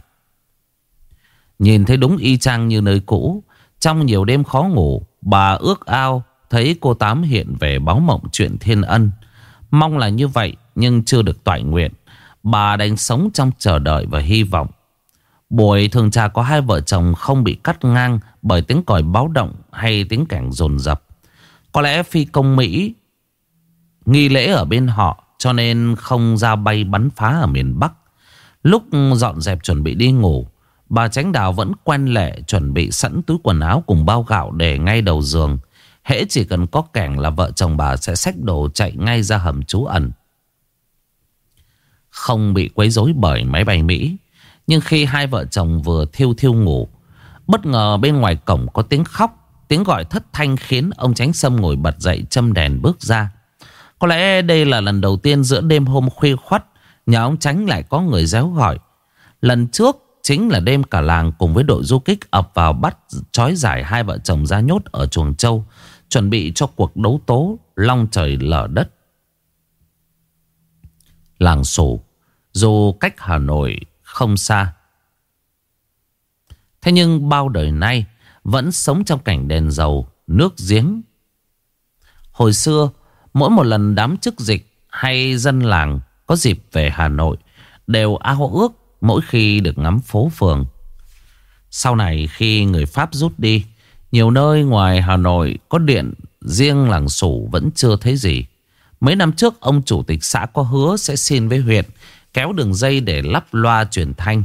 Nhìn thấy đúng y chang như nơi cũ, Trong nhiều đêm khó ngủ, Bà ước ao thấy cô Tám hiện về báo mộng chuyện thiên ân. Mong là như vậy, nhưng chưa được toại nguyện. Bà đành sống trong chờ đợi và hy vọng. Buổi thường trà có hai vợ chồng không bị cắt ngang Bởi tiếng còi báo động hay tiếng cảnh rồn rập. Có lẽ phi công Mỹ Nghi lễ ở bên họ cho nên không ra bay bắn phá ở miền Bắc. Lúc dọn dẹp chuẩn bị đi ngủ, bà Tránh Đào vẫn quen lệ chuẩn bị sẵn túi quần áo cùng bao gạo để ngay đầu giường. Hễ chỉ cần có kẻng là vợ chồng bà sẽ xách đồ chạy ngay ra hầm trú ẩn. Không bị quấy rối bởi máy bay Mỹ. Nhưng khi hai vợ chồng vừa thiêu thiêu ngủ, bất ngờ bên ngoài cổng có tiếng khóc, tiếng gọi thất thanh khiến ông Tránh Sâm ngồi bật dậy châm đèn bước ra. Có lẽ đây là lần đầu tiên giữa đêm hôm khuya khoắt Nhà ông Tránh lại có người réo gọi. Lần trước chính là đêm cả làng cùng với đội du kích ập vào bắt trói giải hai vợ chồng ra nhốt ở chuồng châu Chuẩn bị cho cuộc đấu tố long trời lở đất. Làng sủ dù cách Hà Nội không xa Thế nhưng bao đời nay vẫn sống trong cảnh đèn dầu, nước giếng. Hồi xưa Mỗi một lần đám chức dịch hay dân làng có dịp về Hà Nội đều ao ước mỗi khi được ngắm phố phường. Sau này khi người Pháp rút đi, nhiều nơi ngoài Hà Nội có điện riêng làng sủ vẫn chưa thấy gì. Mấy năm trước ông chủ tịch xã có hứa sẽ xin với huyện kéo đường dây để lắp loa truyền thanh.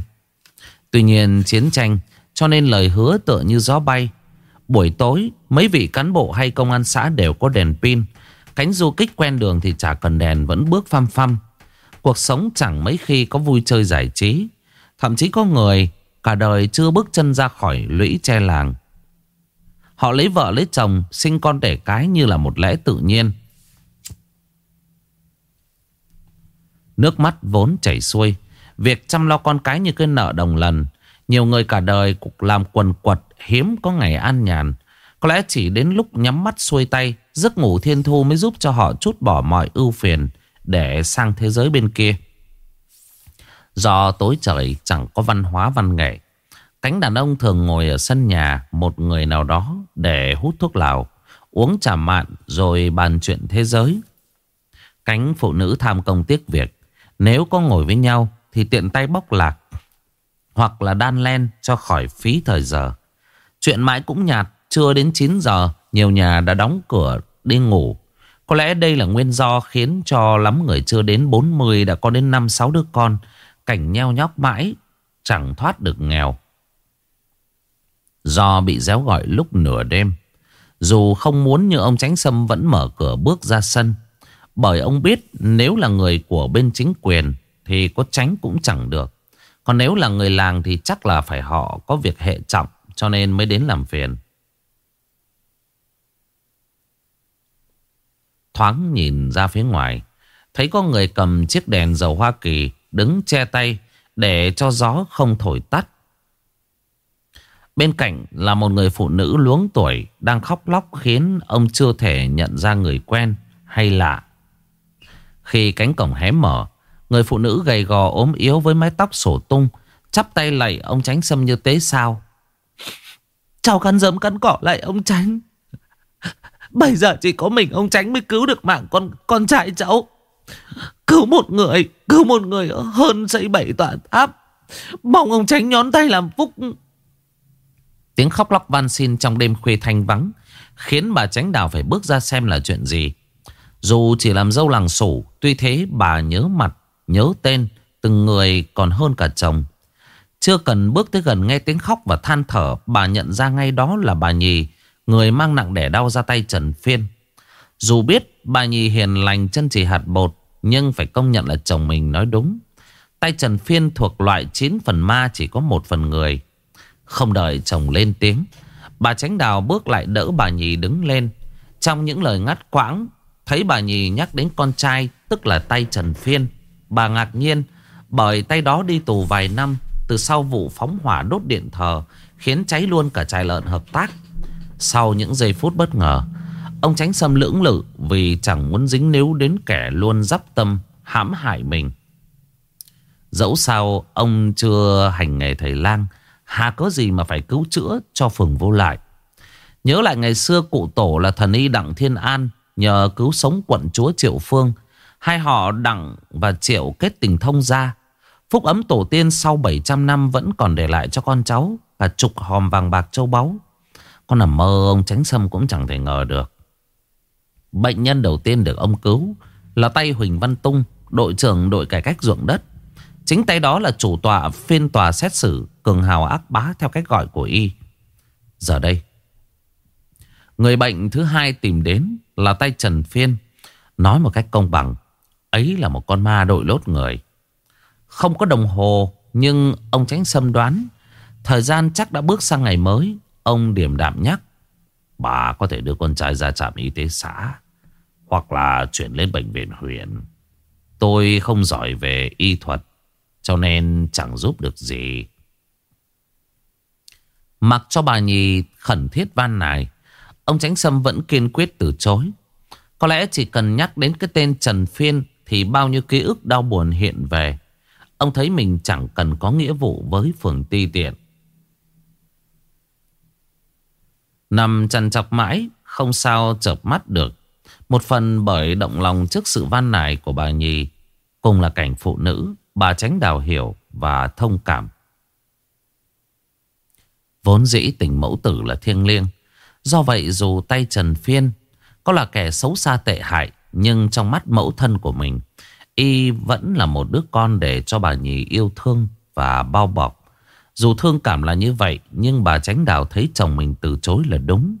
Tuy nhiên chiến tranh cho nên lời hứa tựa như gió bay. Buổi tối mấy vị cán bộ hay công an xã đều có đèn pin Cánh du kích quen đường thì chả cần đèn vẫn bước phăm phăm. Cuộc sống chẳng mấy khi có vui chơi giải trí. Thậm chí có người cả đời chưa bước chân ra khỏi lũy tre làng. Họ lấy vợ lấy chồng, sinh con đẻ cái như là một lẽ tự nhiên. Nước mắt vốn chảy xuôi. Việc chăm lo con cái như cái nợ đồng lần. Nhiều người cả đời cũng làm quần quật hiếm có ngày an nhàn. Có lẽ chỉ đến lúc nhắm mắt xuôi tay, giấc ngủ thiên thu mới giúp cho họ chút bỏ mọi ưu phiền để sang thế giới bên kia. Do tối trời chẳng có văn hóa văn nghệ, cánh đàn ông thường ngồi ở sân nhà một người nào đó để hút thuốc lào, uống trà mạn rồi bàn chuyện thế giới. Cánh phụ nữ tham công tiếc việc, nếu có ngồi với nhau thì tiện tay bóc lạc hoặc là đan len cho khỏi phí thời giờ. Chuyện mãi cũng nhạt, chưa đến 9 giờ, nhiều nhà đã đóng cửa đi ngủ. Có lẽ đây là nguyên do khiến cho lắm người chưa đến 40 đã có đến 5-6 đứa con. Cảnh nheo nhóc mãi, chẳng thoát được nghèo. Do bị réo gọi lúc nửa đêm. Dù không muốn nhưng ông Tránh Sâm vẫn mở cửa bước ra sân. Bởi ông biết nếu là người của bên chính quyền thì có tránh cũng chẳng được. Còn nếu là người làng thì chắc là phải họ có việc hệ trọng cho nên mới đến làm phiền. Thoáng nhìn ra phía ngoài. Thấy có người cầm chiếc đèn dầu Hoa Kỳ Đứng che tay Để cho gió không thổi tắt. Bên cạnh là một người phụ nữ luống tuổi Đang khóc lóc khiến ông chưa thể nhận ra người quen hay lạ. Khi cánh cổng hé mở, Người phụ nữ gầy gò ốm yếu với mái tóc sổ tung, Chắp tay lạy ông tránh xâm như tế sao. Chào cắn dấm cắn cỏ lại, ông tránh Bây giờ chỉ có mình ông tránh mới cứu được mạng con con trai cháu. Cứu một người, Cứu một người hơn xây bảy tòa tháp. Mong ông tránh nhón tay làm phúc. Tiếng khóc lóc van xin trong đêm khuya thanh vắng Khiến bà tránh đào phải bước ra xem là chuyện gì. Dù chỉ làm dâu làng sủ, Tuy thế bà nhớ mặt, Nhớ tên Từng người còn hơn cả chồng. Chưa cần bước tới gần nghe tiếng khóc và than thở, Bà nhận ra ngay đó là bà nhì. Người mang nặng đẻ đau ra tay Trần Phiên. Dù biết bà nhì hiền lành, chân chỉ hạt bột, Nhưng phải công nhận là chồng mình nói đúng. Tay Trần Phiên thuộc loại 9 phần ma chỉ có một phần người. Không đợi chồng lên tiếng, Bà tránh đào bước lại đỡ bà nhì đứng lên. Trong những lời ngắt quãng, Thấy bà nhì nhắc đến con trai, Tức là tay Trần Phiên, Bà ngạc nhiên, Bởi tay đó đi tù vài năm, Từ sau vụ phóng hỏa đốt điện thờ, Khiến cháy luôn cả trại lợn hợp tác sau những giây phút bất ngờ, Ông tránh xâm lưỡng lự Vì chẳng muốn dính níu đến kẻ luôn dắp tâm, hãm hại mình. Dẫu sao, ông chưa hành nghề thầy lang, Hà có gì mà phải cứu chữa cho phường vô lại? Nhớ lại ngày xưa cụ tổ là thần y Đặng Thiên An, Nhờ cứu sống quận chúa Triệu Phương, Hai họ Đặng và Triệu kết tình thông gia. Phúc ấm tổ tiên sau 700 năm vẫn còn để lại cho con cháu Cả chục hòm vàng bạc châu báu con nằm mơ ông Tránh Sâm cũng chẳng thể ngờ được. Bệnh nhân đầu tiên được ông cứu là tay Huỳnh Văn Tung, đội trưởng đội cải cách ruộng đất. Chính tay đó là chủ tọa phiên tòa xét xử cường hào ác bá theo cách gọi của y. Giờ đây, người bệnh thứ hai tìm đến là tay Trần Phiên. Nói một cách công bằng, ấy là một con ma đội lốt người. Không có đồng hồ, nhưng ông Tránh Sâm đoán thời gian chắc đã bước sang ngày mới. Ông điểm đạm nhắc, Bà có thể đưa con trai ra trạm y tế xã, Hoặc là chuyển lên bệnh viện huyện. Tôi không giỏi về y thuật, Cho nên chẳng giúp được gì. Mặc cho bà nhì khẩn thiết van này Ông Tránh Sâm vẫn kiên quyết từ chối. Có lẽ chỉ cần nhắc đến cái tên Trần Phiên Thì bao nhiêu ký ức đau buồn hiện về. Ông thấy mình chẳng cần có nghĩa vụ với phường ti tiện. Nằm chăn chọc mãi, Không sao chợp mắt được. Một phần bởi động lòng trước sự van nài của bà Nhi Cùng là cảnh phụ nữ, Bà tránh đào hiểu và thông cảm. Vốn dĩ tình mẫu tử là thiêng liêng, Do vậy dù tay Trần Phiên Có là kẻ xấu xa tệ hại, Nhưng trong mắt mẫu thân của mình, Y vẫn là một đứa con để cho bà Nhi yêu thương và bao bọc dù thương cảm là như vậy, Nhưng bà tránh đào thấy chồng mình từ chối là đúng.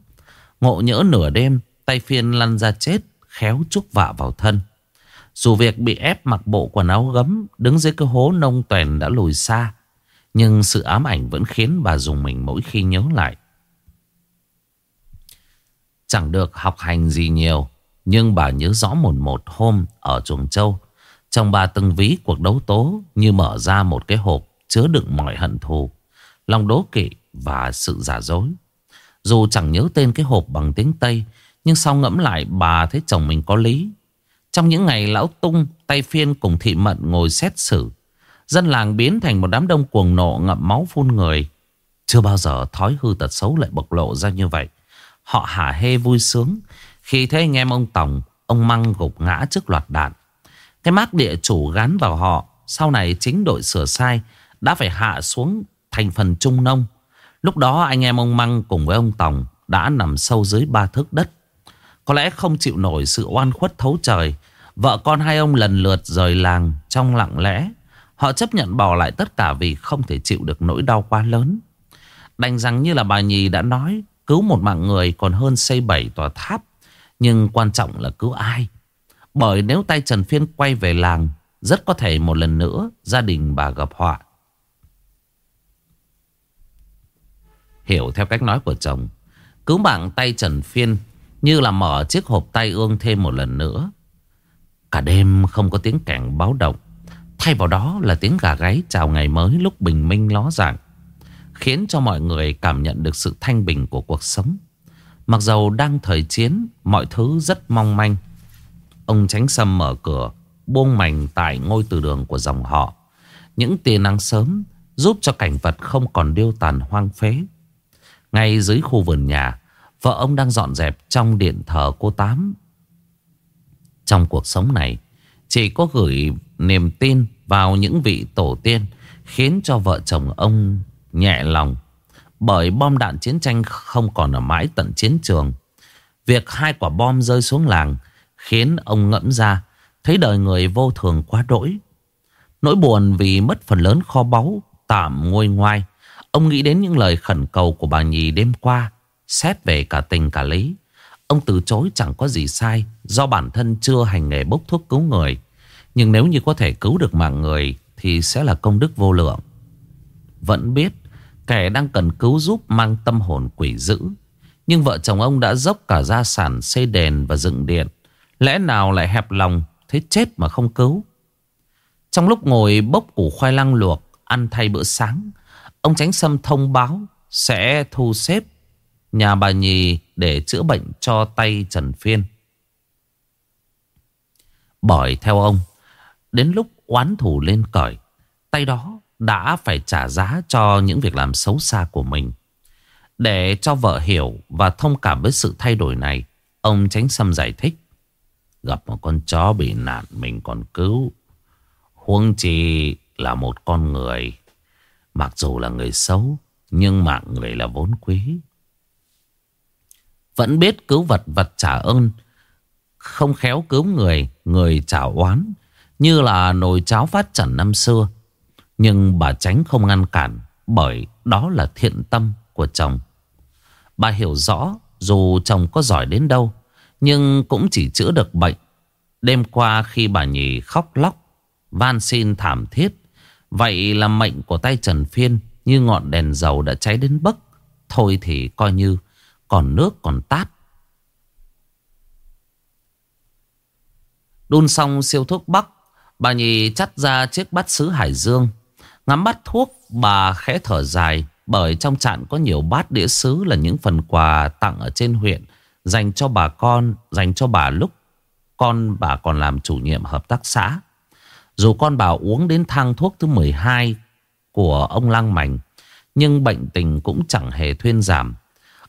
Ngộ nhỡ nửa đêm, Tay phiên lăn ra chết, Khéo chúc vạ vào thân. Dù việc bị ép mặc bộ quần áo gấm, Đứng dưới cái hố nông toàn đã lùi xa. Nhưng sự ám ảnh vẫn khiến bà dùng mình mỗi khi nhớ lại. Chẳng được học hành gì nhiều, Nhưng bà nhớ rõ một một hôm ở Chuồng Châu. Chồng bà từng ví cuộc đấu tố như mở ra một cái hộp chứa đựng mọi hận thù. Lòng đố kỵ và sự giả dối. Dù chẳng nhớ tên cái hộp bằng tiếng Tây, nhưng sau ngẫm lại bà thấy chồng mình có lý. Trong những ngày lão tung, tay phiên cùng thị mận ngồi xét xử, dân làng biến thành một đám đông cuồng nộ ngậm máu phun người. Chưa bao giờ thói hư tật xấu lại bộc lộ ra như vậy. Họ hả hê vui sướng khi thấy anh em ông Tổng, ông Măng gục ngã trước loạt đạn. Cái mác địa chủ gắn vào họ, sau này chính đội sửa sai đã phải hạ xuống thành phần trung nông. Lúc đó anh em ông Măng cùng với ông Tổng đã nằm sâu dưới ba thước đất. Có lẽ không chịu nổi sự oan khuất thấu trời. Vợ con hai ông lần lượt rời làng trong lặng lẽ. Họ chấp nhận bỏ lại tất cả vì không thể chịu được nỗi đau quá lớn. Đành rằng như là bà Nhì đã nói, cứu một mạng người còn hơn xây bảy tòa tháp. Nhưng quan trọng là cứu ai? Bởi nếu tay Trần Phiên quay về làng, rất có thể một lần nữa gia đình bà gặp họa. Hiểu theo cách nói của chồng, cứu mạng tay Trần Phiên như là mở chiếc hộp tay ương thêm một lần nữa. Cả đêm không có tiếng cảnh báo động. Thay vào đó là tiếng gà gáy chào ngày mới lúc bình minh ló dạng. Khiến cho mọi người cảm nhận được sự thanh bình của cuộc sống. Mặc dầu đang thời chiến, mọi thứ rất mong manh. Ông Tránh Sâm mở cửa, buông mảnh tại ngôi từ đường của dòng họ. Những tia nắng sớm giúp cho cảnh vật không còn điêu tàn hoang phế. Ngay dưới khu vườn nhà, vợ ông đang dọn dẹp trong điện thờ cô Tám. Trong cuộc sống này, chỉ có gửi niềm tin vào những vị tổ tiên khiến cho vợ chồng ông nhẹ lòng. Bởi bom đạn chiến tranh không còn ở mãi tận chiến trường. Việc hai quả bom rơi xuống làng khiến ông ngẫm ra thấy đời người vô thường quá đỗi. Nỗi buồn vì mất phần lớn kho báu tạm ngôi ngoai. Ông nghĩ đến những lời khẩn cầu của bà Nhì đêm qua, xét về cả tình cả lý. Ông từ chối chẳng có gì sai do bản thân chưa hành nghề bốc thuốc cứu người. Nhưng nếu như có thể cứu được mạng người thì sẽ là công đức vô lượng. Vẫn biết kẻ đang cần cứu giúp mang tâm hồn quỷ dữ. Nhưng vợ chồng ông đã dốc cả gia sản xây đền và dựng điện. Lẽ nào lại hẹp lòng thế chết mà không cứu. Trong lúc ngồi bốc củ khoai lang luộc ăn thay bữa sáng, ông Tránh Sâm thông báo sẽ thu xếp nhà bà Nhì để chữa bệnh cho tay Trần Phiên. Bởi theo ông, đến lúc oán thủ lên cởi, tay đó đã phải trả giá cho những việc làm xấu xa của mình. Để cho vợ hiểu và thông cảm với sự thay đổi này, ông Tránh Sâm giải thích. Gặp một con chó bị nạn mình còn cứu. Huống chi là một con người. Mặc dù là người xấu, nhưng mạng người là vốn quý. Vẫn biết cứu vật vật trả ơn Không khéo cứu người Người trả oán Như là nồi cháo phát trần năm xưa. Nhưng bà tránh không ngăn cản Bởi đó là thiện tâm của chồng. Bà hiểu rõ Dù chồng có giỏi đến đâu Nhưng cũng chỉ chữa được bệnh. Đêm qua khi bà nhì khóc lóc Van xin thảm thiết Vậy là mệnh của tay Trần Phiên Như ngọn đèn dầu đã cháy đến bấc. Thôi thì coi như còn nước còn tát Đun xong siêu thuốc bắc, Bà nhì chắt ra chiếc bát sứ Hải Dương. Ngắm bát thuốc, bà khẽ thở dài, Bởi trong trạn có nhiều bát đĩa sứ Là những phần quà tặng ở trên huyện, Dành cho bà con, Dành cho bà lúc Con bà còn làm chủ nhiệm hợp tác xã. Dù con bà uống đến thang thuốc thứ 12 Của ông Lang Mảnh Nhưng bệnh tình cũng chẳng hề thuyên giảm.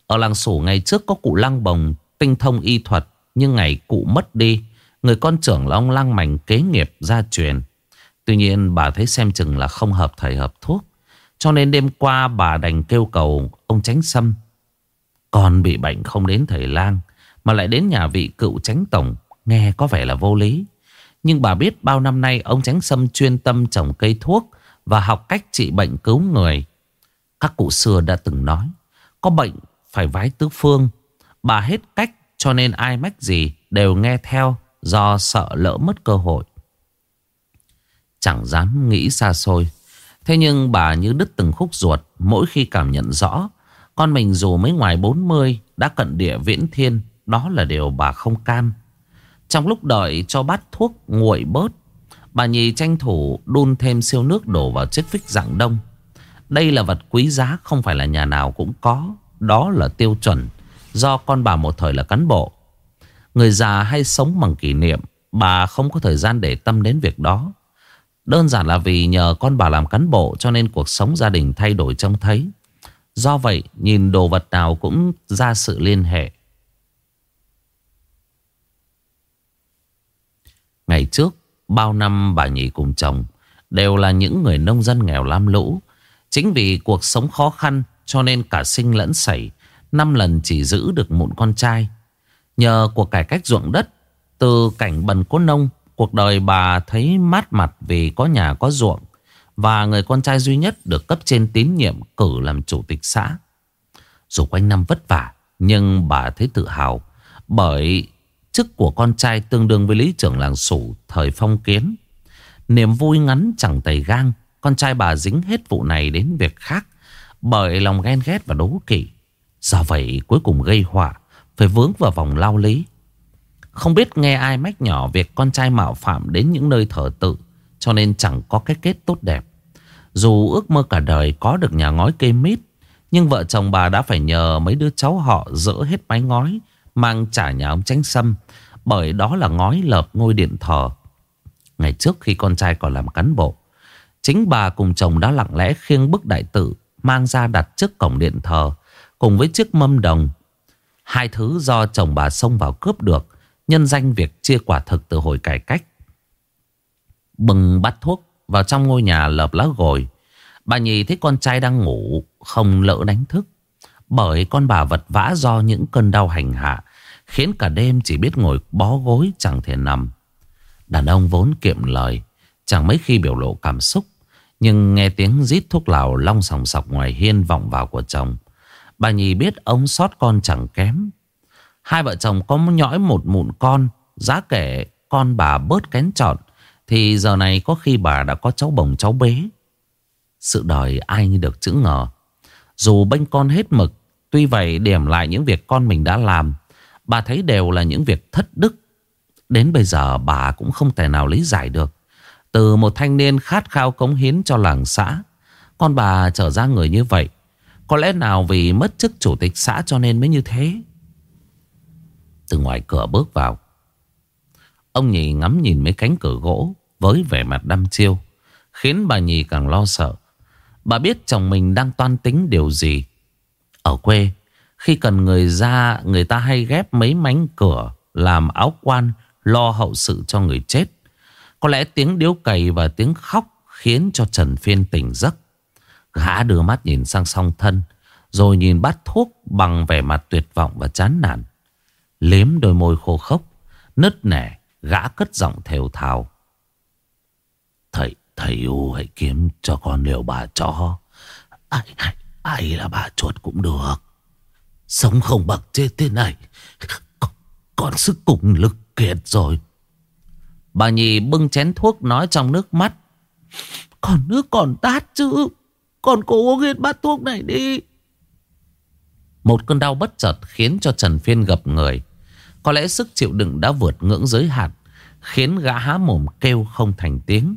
Ở làng sủ ngày trước có cụ Lang bồng tinh thông y thuật, Nhưng ngày cụ mất đi, Người con trưởng là ông Lang mảnh kế nghiệp gia truyền. Tuy nhiên bà thấy xem chừng là không hợp thầy hợp thuốc, Cho nên đêm qua bà đành kêu cầu ông tránh xâm. Còn bị bệnh không đến thầy lang, Mà lại đến nhà vị cựu tránh tổng, Nghe có vẻ là vô lý. Nhưng bà biết bao năm nay ông tránh sâm chuyên tâm trồng cây thuốc Và học cách trị bệnh cứu người Các cụ xưa đã từng nói, Có bệnh phải vái tứ phương. Bà hết cách cho nên ai mách gì đều nghe theo do sợ lỡ mất cơ hội. Chẳng dám nghĩ xa xôi. Thế nhưng bà như đứt từng khúc ruột, mỗi khi cảm nhận rõ, con mình dù mới ngoài 40 đã cận địa viễn thiên. Đó là điều bà không cam. Trong lúc đợi cho bát thuốc nguội bớt Bà nhì tranh thủ đun thêm siêu nước đổ vào chiếc phích dạng đông Đây là vật quý giá không phải là nhà nào cũng có. Đó là tiêu chuẩn do con bà một thời là cán bộ. Người già hay sống bằng kỷ niệm, bà không có thời gian để tâm đến việc đó. Đơn giản là vì nhờ con bà làm cán bộ cho nên cuộc sống gia đình thay đổi trông thấy. Do vậy, nhìn đồ vật nào cũng ra sự liên hệ. Ngày trước, bao năm bà nhị cùng chồng đều là những người nông dân nghèo lam lũ. Chính vì cuộc sống khó khăn cho nên cả sinh lẫn sảy, năm lần chỉ giữ được một con trai. Nhờ cuộc cải cách ruộng đất, từ cảnh bần cố nông, cuộc đời bà thấy mát mặt vì có nhà có ruộng. Và người con trai duy nhất được cấp trên tín nhiệm cử làm chủ tịch xã. Dù quanh năm vất vả, nhưng bà thấy tự hào bởi chức của con trai tương đương với lý trưởng làng sủ thời phong kiến. Niềm vui ngắn chẳng tầy gang, con trai bà dính hết vụ này đến việc khác bởi lòng ghen ghét và đố kỵ. Do vậy cuối cùng gây họa, phải vướng vào vòng lao lý. Không biết nghe ai mách nhỏ việc con trai mạo phạm đến những nơi thờ tự, cho nên chẳng có cái kết tốt đẹp. Dù ước mơ cả đời có được nhà ngói cây mít, nhưng vợ chồng bà đã phải nhờ mấy đứa cháu họ dỡ hết mái ngói, mang trả nhà ông tránh sâm, bởi đó là ngói lợp ngôi điện thờ. Ngày trước khi con trai còn làm cán bộ, chính bà cùng chồng đã lặng lẽ khiêng bức đại tự mang ra đặt trước cổng điện thờ, cùng với chiếc mâm đồng. Hai thứ do chồng bà xông vào cướp được, nhân danh việc chia quả thực từ hồi cải cách. Bừng bắt thuốc vào trong ngôi nhà lợp lá gồi. Bà nhì thấy con trai đang ngủ, không lỡ đánh thức. Bởi con bà vật vã do những cơn đau hành hạ, khiến cả đêm chỉ biết ngồi bó gối chẳng thể nằm. Đàn ông vốn kiệm lời, chẳng mấy khi biểu lộ cảm xúc. Nhưng nghe tiếng rít thuốc lào long sòng sọc ngoài hiên vọng vào của chồng. Bà nhì biết ông sót con chẳng kém. Hai vợ chồng có nhõi một mụn con, giá kể con bà bớt kén chọn. Thì giờ này có khi bà đã có cháu bồng cháu bế Sự đời ai như được chữ ngờ Dù bênh con hết mực Tuy vậy điểm lại những việc con mình đã làm Bà thấy đều là những việc thất đức Đến bây giờ bà cũng không thể nào lý giải được Từ một thanh niên khát khao cống hiến cho làng xã Con bà trở ra người như vậy Có lẽ nào vì mất chức chủ tịch xã cho nên mới như thế Từ ngoài cửa bước vào Ông nhì ngắm nhìn mấy cánh cửa gỗ với vẻ mặt đăm chiêu, khiến bà nhì càng lo sợ. Bà biết chồng mình đang toan tính điều gì. Ở quê, khi cần người ra, người ta hay ghép mấy mánh cửa làm áo quan lo hậu sự cho người chết. Có lẽ tiếng điếu cày và tiếng khóc khiến cho Trần Phiên tỉnh giấc. Gã đưa mắt nhìn sang song thân, rồi nhìn bát thuốc bằng vẻ mặt tuyệt vọng và chán nản. Liếm đôi môi khô khốc, nứt nẻ, gã cất giọng thều thào. Thầy, thầy u hãy kiếm cho con liều bà cho. Ai, ai, ai là bà chuột cũng được. Sống không bậc chết thế này. Con, con sức cùng lực kiệt rồi. Bà nhì bưng chén thuốc nói trong nước mắt. Còn nước còn tát chứ. Còn cố uống hết bát thuốc này đi. Một cơn đau bất chợt khiến cho Trần Phiên gập người. Có lẽ sức chịu đựng đã vượt ngưỡng giới hạn. Khiến gã há mồm kêu không thành tiếng.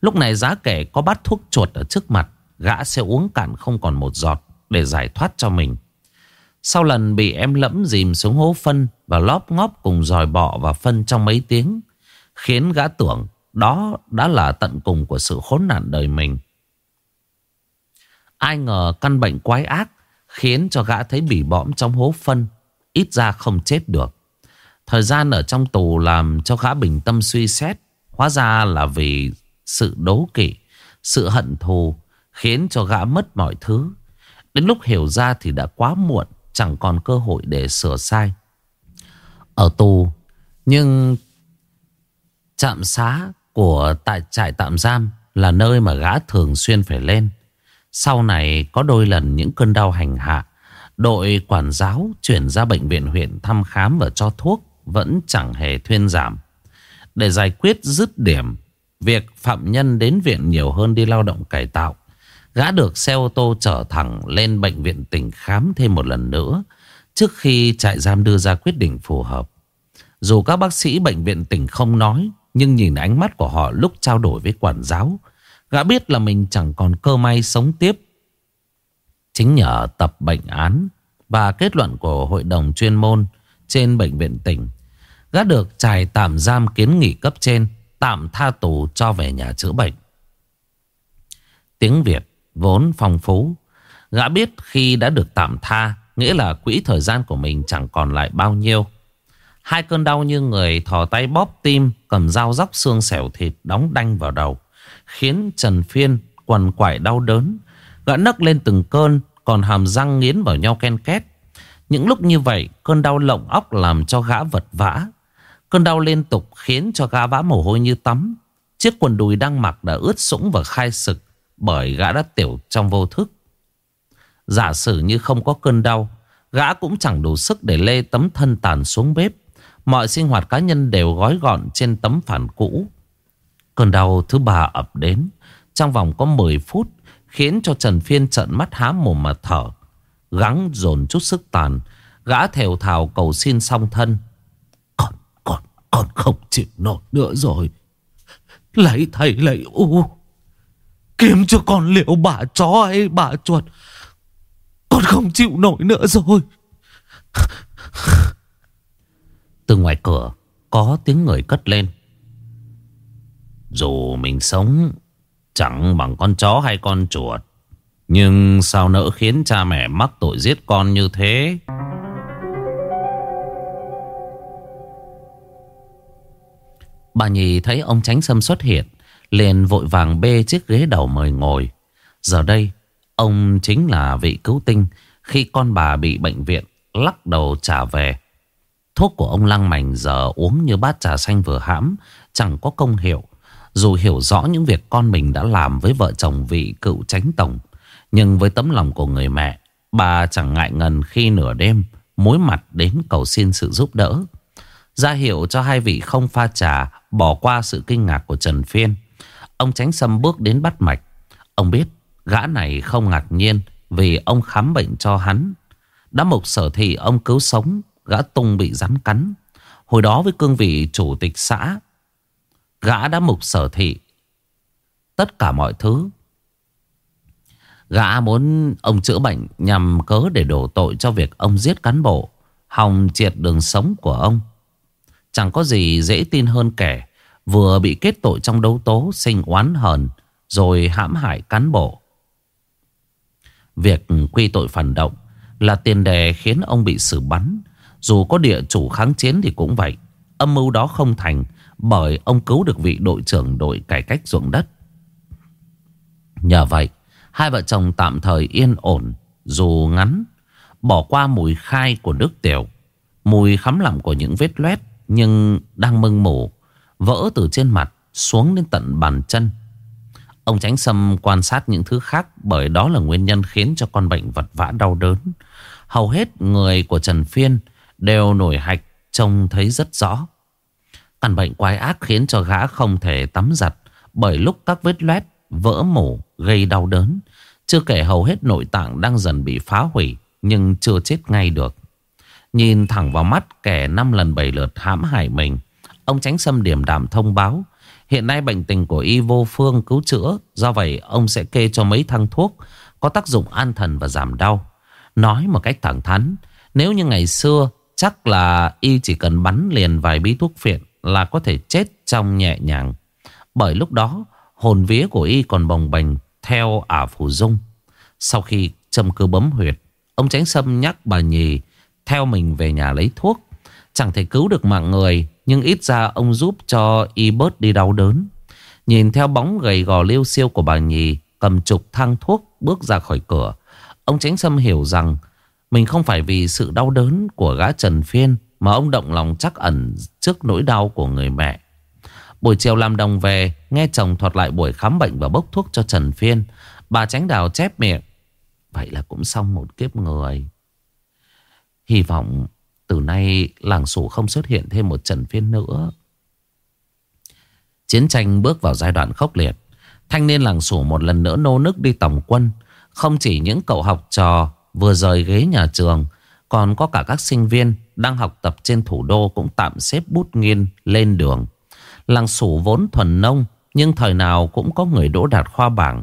Lúc này giá kể có bát thuốc chuột ở trước mặt Gã sẽ uống cạn không còn một giọt Để giải thoát cho mình. Sau lần bị em lẫm dìm xuống hố phân Và lóp ngóp cùng dòi bọ và phân trong mấy tiếng Khiến gã tưởng Đó đã là tận cùng của sự khốn nạn đời mình. Ai ngờ căn bệnh quái ác Khiến cho gã thấy bị bõm trong hố phân Ít ra không chết được. Thời gian ở trong tù làm cho gã bình tâm suy xét Hóa ra là vì sự đố kỵ, sự hận thù khiến cho gã mất mọi thứ. Đến lúc hiểu ra thì đã quá muộn, chẳng còn cơ hội để sửa sai. Ở tù, nhưng trạm xá của tại trại tạm giam là nơi mà gã thường xuyên phải lên. Sau này có đôi lần những cơn đau hành hạ, đội quản giáo chuyển ra bệnh viện huyện thăm khám và cho thuốc vẫn chẳng hề thuyên giảm. Để giải quyết dứt điểm Việc phạm nhân đến viện nhiều hơn đi lao động cải tạo Gã được xe ô tô chở thẳng lên bệnh viện tỉnh khám thêm một lần nữa Trước khi trại giam đưa ra quyết định phù hợp Dù các bác sĩ bệnh viện tỉnh không nói Nhưng nhìn ánh mắt của họ lúc trao đổi với quản giáo Gã biết là mình chẳng còn cơ may sống tiếp Chính nhờ tập bệnh án và kết luận của hội đồng chuyên môn trên bệnh viện tỉnh, gã được trại tạm giam kiến nghị cấp trên tạm tha tù cho về nhà chữa bệnh. Tiếng Việt vốn phong phú, gã biết khi đã được tạm tha, nghĩa là quỹ thời gian của mình chẳng còn lại bao nhiêu. Hai cơn đau như người thò tay bóp tim, cầm dao róc xương xẻo thịt đóng đanh vào đầu, khiến Trần Phiên quằn quại đau đớn. Gã nấc lên từng cơn, còn hàm răng nghiến vào nhau ken két. Những lúc như vậy, cơn đau lộng óc làm cho gã vật vã. Cơn đau liên tục khiến cho gã vã mồ hôi như tắm. Chiếc quần đùi đang mặc đã ướt sũng và khai sực bởi gã đã tiểu trong vô thức. Giả sử như không có cơn đau, gã cũng chẳng đủ sức để lê tấm thân tàn xuống bếp. Mọi sinh hoạt cá nhân đều gói gọn trên tấm phản cũ. Cơn đau thứ ba ập đến trong vòng có 10 phút khiến cho Trần Phiên trợn mắt há mồm mà thở. Gắng dồn chút sức tàn, gã thều thào cầu xin song thân. Con, con, con không chịu nổi nữa rồi. Lấy thầy lấy u. Kiếm cho con liệu bà chó hay bà chuột. Con không chịu nổi nữa rồi. Từ ngoài cửa, có tiếng người cất lên. Dù mình sống chẳng bằng con chó hay con chuột. Nhưng sao nỡ khiến cha mẹ mắc tội giết con như thế? Bà nhì thấy ông tránh sâm xuất hiện. Liền vội vàng bê chiếc ghế đầu mời ngồi. Giờ đây, ông chính là vị cứu tinh khi con bà bị bệnh viện lắc đầu trả về. Thuốc của ông Lăng Mảnh giờ uống như bát trà xanh vừa hãm, chẳng có công hiệu. Dù hiểu rõ những việc con mình đã làm với vợ chồng vị cựu tránh tổng, nhưng với tấm lòng của người mẹ, bà chẳng ngại ngần khi nửa đêm mối mặt đến cầu xin sự giúp đỡ. Ra hiệu cho hai vị không pha trà, bỏ qua sự kinh ngạc của Trần Phiên. Ông tránh sâm bước đến bắt mạch. Ông biết gã này không ngạc nhiên vì ông khám bệnh cho hắn. Đã mục sở thị ông cứu sống, gã tung bị rắn cắn. Hồi đó với cương vị chủ tịch xã, gã đã mục sở thị tất cả mọi thứ. Gã muốn ông chữa bệnh nhằm cớ để đổ tội cho việc ông giết cán bộ, hòng triệt đường sống của ông. Chẳng có gì dễ tin hơn kẻ vừa bị kết tội trong đấu tố sinh oán hờn rồi hãm hại cán bộ. Việc quy tội phản động là tiền đề khiến ông bị xử bắn. Dù có địa chủ kháng chiến thì cũng vậy. Âm mưu đó không thành bởi ông cứu được vị đội trưởng đội cải cách ruộng đất. Nhờ vậy, hai vợ chồng tạm thời yên ổn dù ngắn, bỏ qua mùi khai của nước tiểu, mùi khắm lặng của những vết loét nhưng đang mưng mủ, vỡ từ trên mặt xuống đến tận bàn chân. Ông tránh sâm quan sát những thứ khác bởi đó là nguyên nhân khiến cho con bệnh vật vã đau đớn. Hầu hết người của Trần Phiên đều nổi hạch trông thấy rất rõ. Căn bệnh quái ác khiến cho gã không thể tắm giặt bởi lúc các vết loét, vỡ mổ gây đau đớn. Chưa kể hầu hết nội tạng đang dần bị phá hủy, nhưng chưa chết ngay được. Nhìn thẳng vào mắt, kẻ năm lần bảy lượt hãm hại mình. Ông tránh xâm điểm đàm thông báo. Hiện nay bệnh tình của y vô phương cứu chữa. Do vậy ông sẽ kê cho mấy thang thuốc có tác dụng an thần và giảm đau. Nói một cách thẳng thắn. Nếu như ngày xưa chắc là y chỉ cần bắn liền vài bí thuốc phiện là có thể chết trong nhẹ nhàng. Bởi lúc đó hồn vía của y còn bồng bềnh theo ả phù dung. Sau khi châm cứ bấm huyệt, ông tránh sâm nhắc bà nhì theo mình về nhà lấy thuốc. Chẳng thể cứu được mạng người, nhưng ít ra ông giúp cho y bớt đi đau đớn. Nhìn theo bóng gầy gò liêu siêu của bà nhì, cầm chục thang thuốc bước ra khỏi cửa. Ông tránh sâm hiểu rằng mình không phải vì sự đau đớn của gã Trần Phiên mà ông động lòng chắc ẩn trước nỗi đau của người mẹ. Buổi chiều làm đồng về, nghe chồng thuật lại buổi khám bệnh và bốc thuốc cho Trần Phiên. Bà tránh đào chép miệng. Vậy là cũng xong một kiếp người. Hy vọng từ nay làng sủ không xuất hiện thêm một trận Phiên nữa. Chiến tranh bước vào giai đoạn khốc liệt. Thanh niên làng sủ một lần nữa nô nức đi tổng quân. Không chỉ những cậu học trò vừa rời ghế nhà trường, còn có cả các sinh viên đang học tập trên thủ đô cũng tạm xếp bút nghiên lên đường. Làng sủ vốn thuần nông, nhưng thời nào cũng có người đỗ đạt khoa bảng.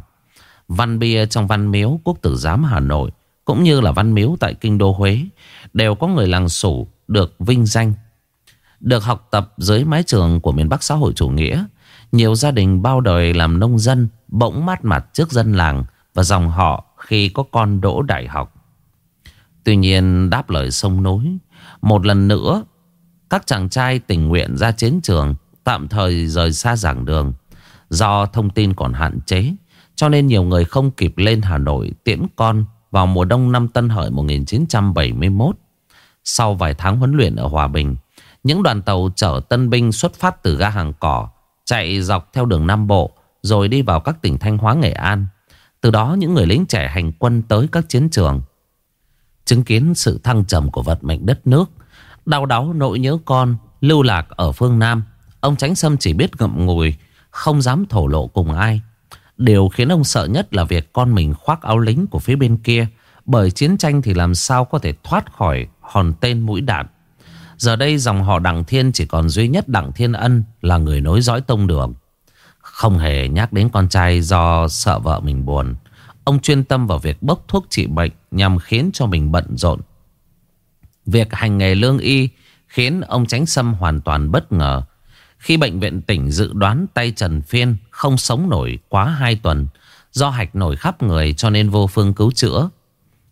Văn bia trong văn miếu quốc tử giám Hà Nội cũng như là văn miếu tại kinh đô Huế đều có người làng sủ được vinh danh. Được học tập dưới mái trường của miền Bắc xã hội chủ nghĩa, nhiều gia đình bao đời làm nông dân bỗng mát mặt trước dân làng và dòng họ khi có con đỗ đại học. Tuy nhiên đáp lời sông núi, một lần nữa các chàng trai tình nguyện ra chiến trường tạm thời rời xa giảng đường. Do thông tin còn hạn chế, cho nên nhiều người không kịp lên Hà Nội tiễn con vào mùa đông năm Tân Hợi 1971. Sau vài tháng huấn luyện ở Hòa Bình, những đoàn tàu chở tân binh xuất phát từ ga hàng cỏ, chạy dọc theo đường Nam Bộ, rồi đi vào các tỉnh Thanh Hóa, Nghệ An. Từ đó những người lính trẻ hành quân tới các chiến trường. Chứng kiến sự thăng trầm của vận mệnh đất nước, đau đáu nỗi nhớ con, lưu lạc ở phương Nam. Ông Tránh Sâm chỉ biết ngậm ngùi, không dám thổ lộ cùng ai. Điều khiến ông sợ nhất là việc con mình khoác áo lính của phía bên kia. Bởi chiến tranh thì làm sao có thể thoát khỏi hòn tên mũi đạn. Giờ đây dòng họ Đặng Thiên chỉ còn duy nhất Đặng Thiên Ân là người nối dõi tông đường. Không hề nhắc đến con trai do sợ vợ mình buồn. Ông chuyên tâm vào việc bốc thuốc trị bệnh nhằm khiến cho mình bận rộn. Việc hành nghề lương y khiến ông Tránh xâm hoàn toàn bất ngờ. Khi bệnh viện tỉnh dự đoán tay Trần Phiên không sống nổi quá 2 tuần do hạch nổi khắp người cho nên vô phương cứu chữa.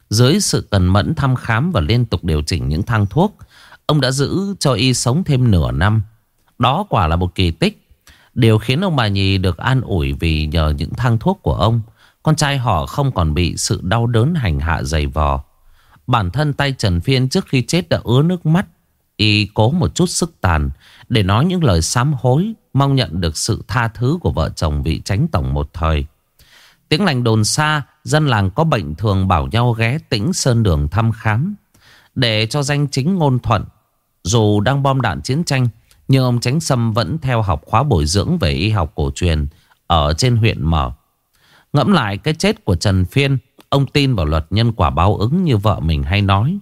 Dưới sự cần mẫn thăm khám và liên tục điều chỉnh những thang thuốc, ông đã giữ cho y sống thêm nửa năm. Đó quả là một kỳ tích. Điều khiến ông bà nhì được an ủi vì nhờ những thang thuốc của ông, con trai họ không còn bị sự đau đớn hành hạ dày vò. Bản thân tay Trần Phiên trước khi chết đã ứa nước mắt. Y cố một chút sức tàn để nói những lời sám hối, mong nhận được sự tha thứ của vợ chồng vị tránh tổng một thời. Tiếng lành đồn xa, dân làng có bệnh thường bảo nhau ghé tĩnh sơn đường thăm khám. Để cho danh chính ngôn thuận, dù đang bom đạn chiến tranh, nhưng ông Tránh Sâm vẫn theo học khóa bồi dưỡng về y học cổ truyền ở trên huyện Mở. Ngẫm lại cái chết của Trần Phiên, ông tin vào luật nhân quả báo ứng như vợ mình hay nói.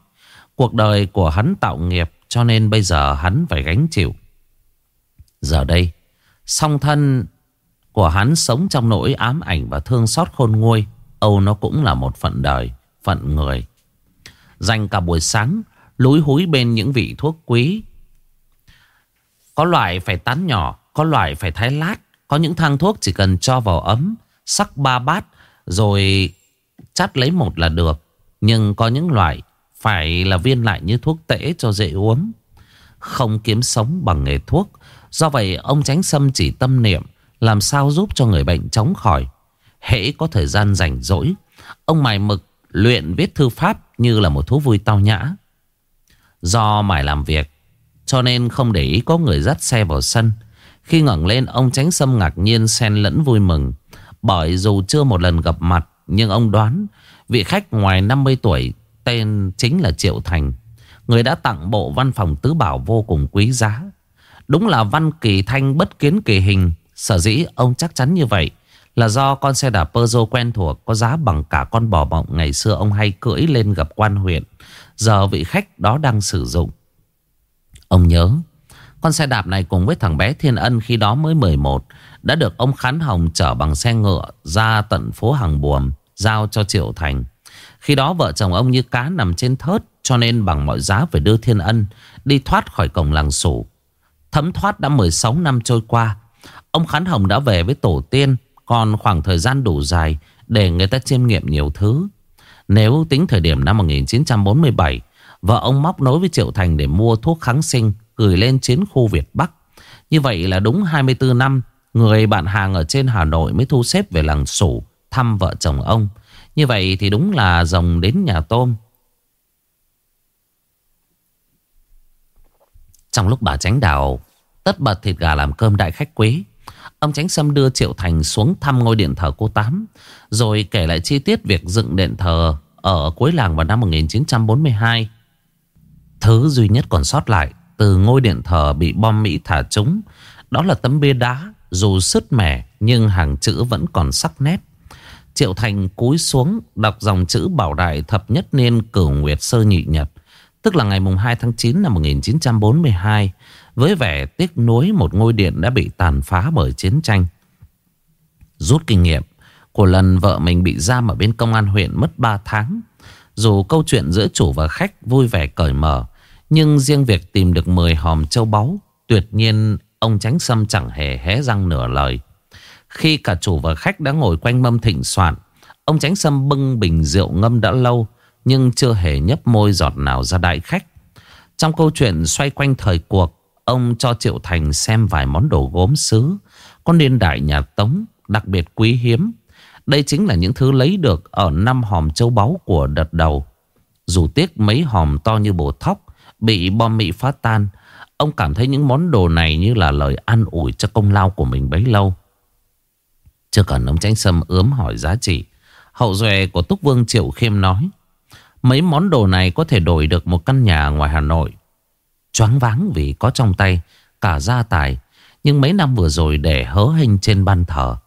Cuộc đời của hắn tạo nghiệp cho nên bây giờ hắn phải gánh chịu. Giờ đây, song thân của hắn sống trong nỗi ám ảnh và thương xót khôn nguôi. Âu nó cũng là một phận đời, phận người. Dành cả buổi sáng, lúi húi bên những vị thuốc quý. Có loại phải tán nhỏ, có loại phải thái lát. Có những thang thuốc chỉ cần cho vào ấm, sắc ba bát, rồi chắt lấy một là được. Nhưng có những loại phải là viên lại như thuốc tễ cho dễ uống. Không kiếm sống bằng nghề thuốc. Do vậy ông Tránh Sâm chỉ tâm niệm làm sao giúp cho người bệnh chống khỏi. Hễ có thời gian rảnh rỗi, ông mài mực luyện viết thư pháp như là một thú vui tao nhã. Do mải làm việc, cho nên không để ý có người dắt xe vào sân. Khi ngẩng lên, ông Tránh Sâm ngạc nhiên xen lẫn vui mừng. Bởi dù chưa một lần gặp mặt, nhưng ông đoán vị khách ngoài 50 tuổi tên chính là Triệu Thành. Người đã tặng bộ văn phòng tứ bảo vô cùng quý giá. Đúng là văn kỳ thanh bất kiến kỳ hình. Sở dĩ ông chắc chắn như vậy là do con xe đạp Peugeot quen thuộc có giá bằng cả con bò bọng ngày xưa ông hay cưỡi lên gặp quan huyện. Giờ vị khách đó đang sử dụng. Ông nhớ, con xe đạp này cùng với thằng bé Thiên Ân khi đó mới 11 đã được ông Khán Hồng chở bằng xe ngựa ra tận phố Hàng Buồm, giao cho Triệu Thành. Khi đó vợ chồng ông như cá nằm trên thớt cho nên bằng mọi giá phải đưa Thiên Ân đi thoát khỏi cổng làng sủ. Thấm thoát đã 16 năm trôi qua, ông Khán Hồng đã về với tổ tiên còn khoảng thời gian đủ dài để người ta chiêm nghiệm nhiều thứ. Nếu tính thời điểm năm 1947, vợ ông móc nối với Triệu Thành để mua thuốc kháng sinh gửi lên chiến khu Việt Bắc. Như vậy là đúng 24 năm, người bạn hàng ở trên Hà Nội mới thu xếp về làng Sủ thăm vợ chồng ông. Như vậy thì đúng là rồng đến nhà tôm. Trong lúc bà tránh đào tất bật thịt gà làm cơm đại khách quý, ông tránh sâm đưa Triệu Thành xuống thăm ngôi điện thờ cô Tám, rồi kể lại chi tiết việc dựng điện thờ ở cuối làng vào năm 1942. Thứ duy nhất còn sót lại từ ngôi điện thờ bị bom Mỹ thả trúng, đó là tấm bia đá, dù sứt mẻ nhưng hàng chữ vẫn còn sắc nét. Triệu Thành cúi xuống đọc dòng chữ bảo đại thập nhất niên cửu nguyệt sơ nhị nhật. Tức là ngày mùng 2 tháng 9 năm 1942 Với vẻ tiếc nuối một ngôi điện đã bị tàn phá bởi chiến tranh. Rút kinh nghiệm, Của lần vợ mình bị giam ở bên công an huyện mất 3 tháng. Dù câu chuyện giữa chủ và khách vui vẻ cởi mở, Nhưng riêng việc tìm được 10 hòm châu báu, Tuyệt nhiên ông tránh sâm chẳng hề hé răng nửa lời. Khi cả chủ và khách đã ngồi quanh mâm thịnh soạn, Ông tránh sâm bưng bình rượu ngâm đã lâu nhưng chưa hề nhấp môi giọt nào ra đại khách. Trong câu chuyện xoay quanh thời cuộc, Ông cho Triệu Thành xem vài món đồ gốm sứ Có niên đại nhà Tống, Đặc biệt quý hiếm. Đây chính là những thứ lấy được Ở năm hòm châu báu của đợt đầu. Dù tiếc mấy hòm to như bồ thóc, Bị bom mị phá tan, Ông cảm thấy những món đồ này Như là lời an ủi cho công lao của mình bấy lâu. Chưa cần ông tránh sâm ướm hỏi giá trị, Hậu duệ của Túc Vương Triệu Khiêm nói Mấy món đồ này có thể đổi được một căn nhà ngoài Hà Nội. Choáng váng vì có trong tay cả gia tài, Nhưng mấy năm vừa rồi để hớ hình trên ban thờ.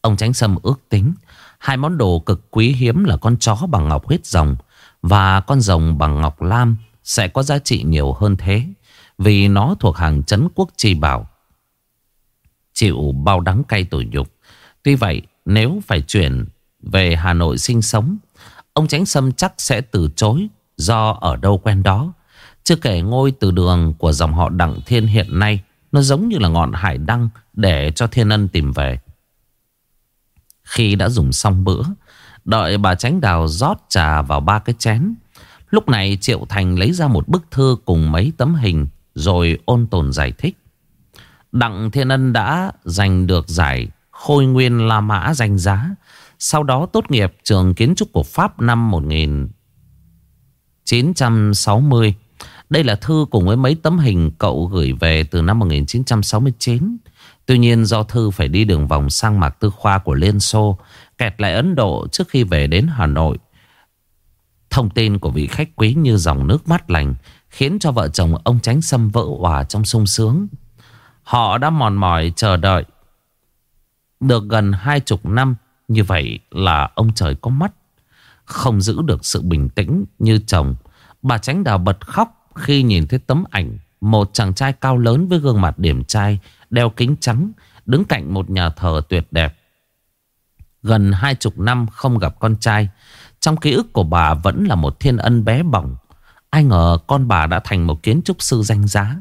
Ông Tránh Sâm ước tính, Hai món đồ cực quý hiếm là con chó bằng ngọc huyết rồng Và con rồng bằng ngọc lam Sẽ có giá trị nhiều hơn thế, Vì nó thuộc hàng trấn quốc chi bảo. Chịu bao đắng cay tủi nhục. Tuy vậy, nếu phải chuyển về Hà Nội sinh sống Ông Tránh Sâm chắc sẽ từ chối, Do ở đâu quen đó. Chưa kể ngôi từ đường của dòng họ Đặng Thiên hiện nay, Nó giống như là ngọn hải đăng Để cho Thiên Ân tìm về. Khi đã dùng xong bữa, Đợi bà Tránh Đào rót trà vào ba cái chén, Lúc này Triệu Thành lấy ra một bức thư cùng mấy tấm hình, Rồi ôn tồn giải thích. Đặng Thiên Ân đã giành được giải Khôi Nguyên La Mã danh giá sau đó tốt nghiệp trường kiến trúc của Pháp năm 1960 Đây là thư cùng với mấy tấm hình cậu gửi về từ năm 1969 Tuy nhiên do thư phải đi đường vòng sang mạc tư khoa của Liên Xô, Kẹt lại Ấn Độ trước khi về đến Hà Nội. Thông tin của vị khách quý như dòng nước mắt lành Khiến cho vợ chồng ông Tránh Sâm vỡ hòa trong sung sướng. Họ đã mòn mỏi chờ đợi Được gần hai chục năm như vậy là ông trời có mắt, Không giữ được sự bình tĩnh như chồng. Bà Tránh Đào bật khóc khi nhìn thấy tấm ảnh Một chàng trai cao lớn với gương mặt điểm trai, Đeo kính trắng, Đứng cạnh một nhà thờ tuyệt đẹp. Gần hai chục năm không gặp con trai, Trong ký ức của bà vẫn là một thiên ân bé bỏng. Ai ngờ con bà đã thành một kiến trúc sư danh giá.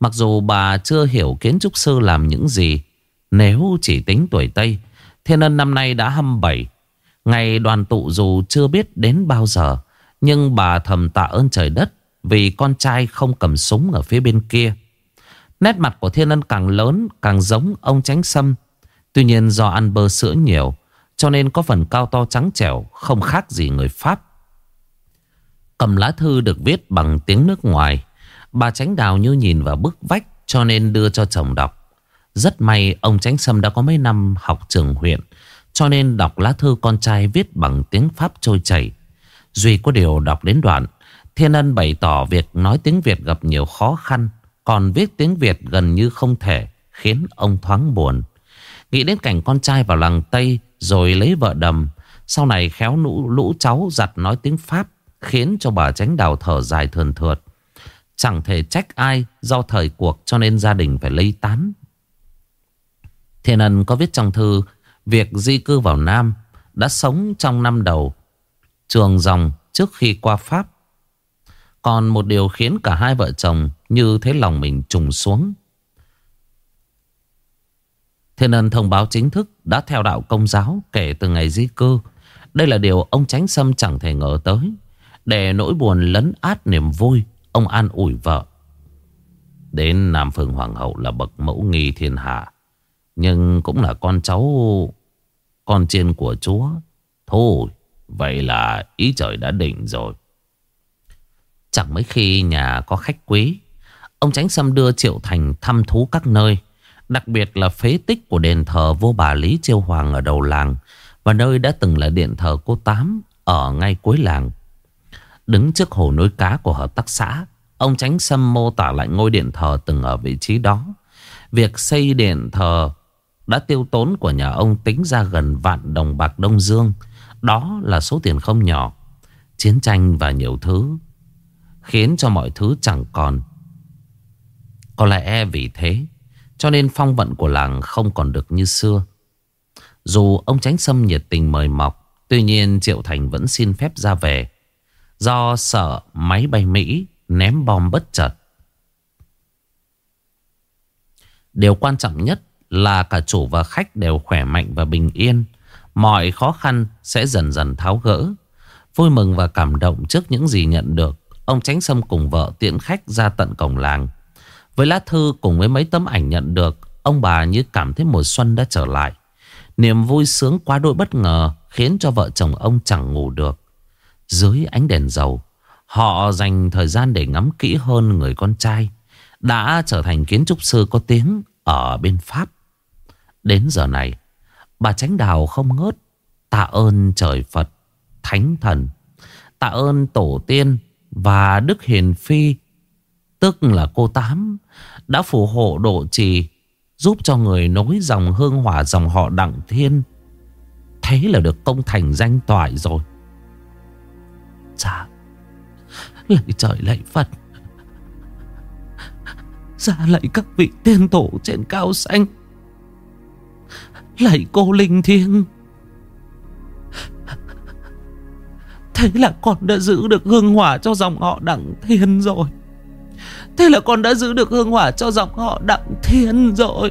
Mặc dù bà chưa hiểu kiến trúc sư làm những gì, Nếu chỉ tính tuổi Tây Thiên ân năm nay đã hâm bảy. Ngày đoàn tụ dù chưa biết đến bao giờ, Nhưng bà thầm tạ ơn trời đất Vì con trai không cầm súng ở phía bên kia. Nét mặt của thiên ân càng lớn, Càng giống ông tránh sâm. Tuy nhiên do ăn bơ sữa nhiều, Cho nên có phần cao to trắng trẻo, Không khác gì người Pháp. Cầm lá thư được viết bằng tiếng nước ngoài, Bà tránh đào như nhìn vào bức vách Cho nên đưa cho chồng đọc. Rất may ông tránh sâm đã có mấy năm học trường huyện Cho nên đọc lá thư con trai viết bằng tiếng Pháp trôi chảy. Duy có điều đọc đến đoạn Thiên ân bày tỏ việc nói tiếng Việt gặp nhiều khó khăn Còn viết tiếng Việt gần như không thể Khiến ông thoáng buồn. Nghĩ đến cảnh con trai vào làng Tây Rồi lấy vợ đầm Sau này khéo lũ, lũ cháu giặt nói tiếng Pháp Khiến cho bà tránh đào thở dài thườn thượt. Chẳng thể trách ai Do thời cuộc cho nên gia đình phải lây tán. Thiên Ân có viết trong thư, Việc di cư vào Nam Đã sống trong năm đầu, Trường dòng trước khi qua Pháp. Còn một điều khiến cả hai vợ chồng Như thế lòng mình trùng xuống. Thiên Ân thông báo chính thức Đã theo đạo công giáo kể từ ngày di cư. Đây là điều ông Tránh Sâm chẳng thể ngờ tới. Để nỗi buồn lấn át niềm vui, Ông an ủi vợ. Đến Nam Phương Hoàng hậu là bậc mẫu nghi thiên hạ. Nhưng cũng là con cháu, Con chiên của chúa. Thôi, Vậy là ý trời đã định rồi. Chẳng mấy khi nhà có khách quý, Ông Tránh Sâm đưa Triệu Thành thăm thú các nơi, Đặc biệt là phế tích của đền thờ vô bà Lý Chiêu Hoàng ở đầu làng, Và nơi đã từng là điện thờ cô Tám Ở ngay cuối làng. Đứng trước hồ núi cá của hợp tác xã, Ông Tránh Sâm mô tả lại ngôi điện thờ từng ở vị trí đó. Việc xây điện thờ đã tiêu tốn của nhà ông tính ra gần vạn đồng bạc Đông Dương. Đó là số tiền không nhỏ, Chiến tranh và nhiều thứ, Khiến cho mọi thứ chẳng còn. Có lẽ vì thế, Cho nên phong vận của làng không còn được như xưa. Dù ông Tránh Sâm nhiệt tình mời mọc, Tuy nhiên Triệu Thành vẫn xin phép ra về, Do sợ máy bay Mỹ ném bom bất chợt. Điều quan trọng nhất là cả chủ và khách đều khỏe mạnh và bình yên. Mọi khó khăn sẽ dần dần tháo gỡ. Vui mừng và cảm động trước những gì nhận được. Ông Tránh Sâm cùng vợ tiễn khách ra tận cổng làng. Với lá thư cùng với mấy tấm ảnh nhận được, ông bà như cảm thấy mùa xuân đã trở lại. Niềm vui sướng quá đỗi bất ngờ khiến cho vợ chồng ông chẳng ngủ được. Dưới ánh đèn dầu, họ dành thời gian để ngắm kỹ hơn người con trai. Đã trở thành kiến trúc sư có tiếng ở bên Pháp. Đến giờ này, bà Tránh Đào không ngớt tạ ơn trời Phật, Thánh Thần, tạ ơn Tổ tiên và Đức Hiền Phi, tức là cô Tám, đã phù hộ độ trì, giúp cho người nối dòng hương hỏa dòng họ Đặng Thiên. Thế là được công thành danh toại rồi. Dạ, Chà lạy trời lạy Phật. ra lạy các vị tiên tổ trên cao xanh. Lạy cô linh thiêng Thế là con đã giữ được hương hỏa cho dòng họ Đặng Thiên rồi. Thế là con đã giữ được hương hỏa cho dòng họ Đặng Thiên rồi.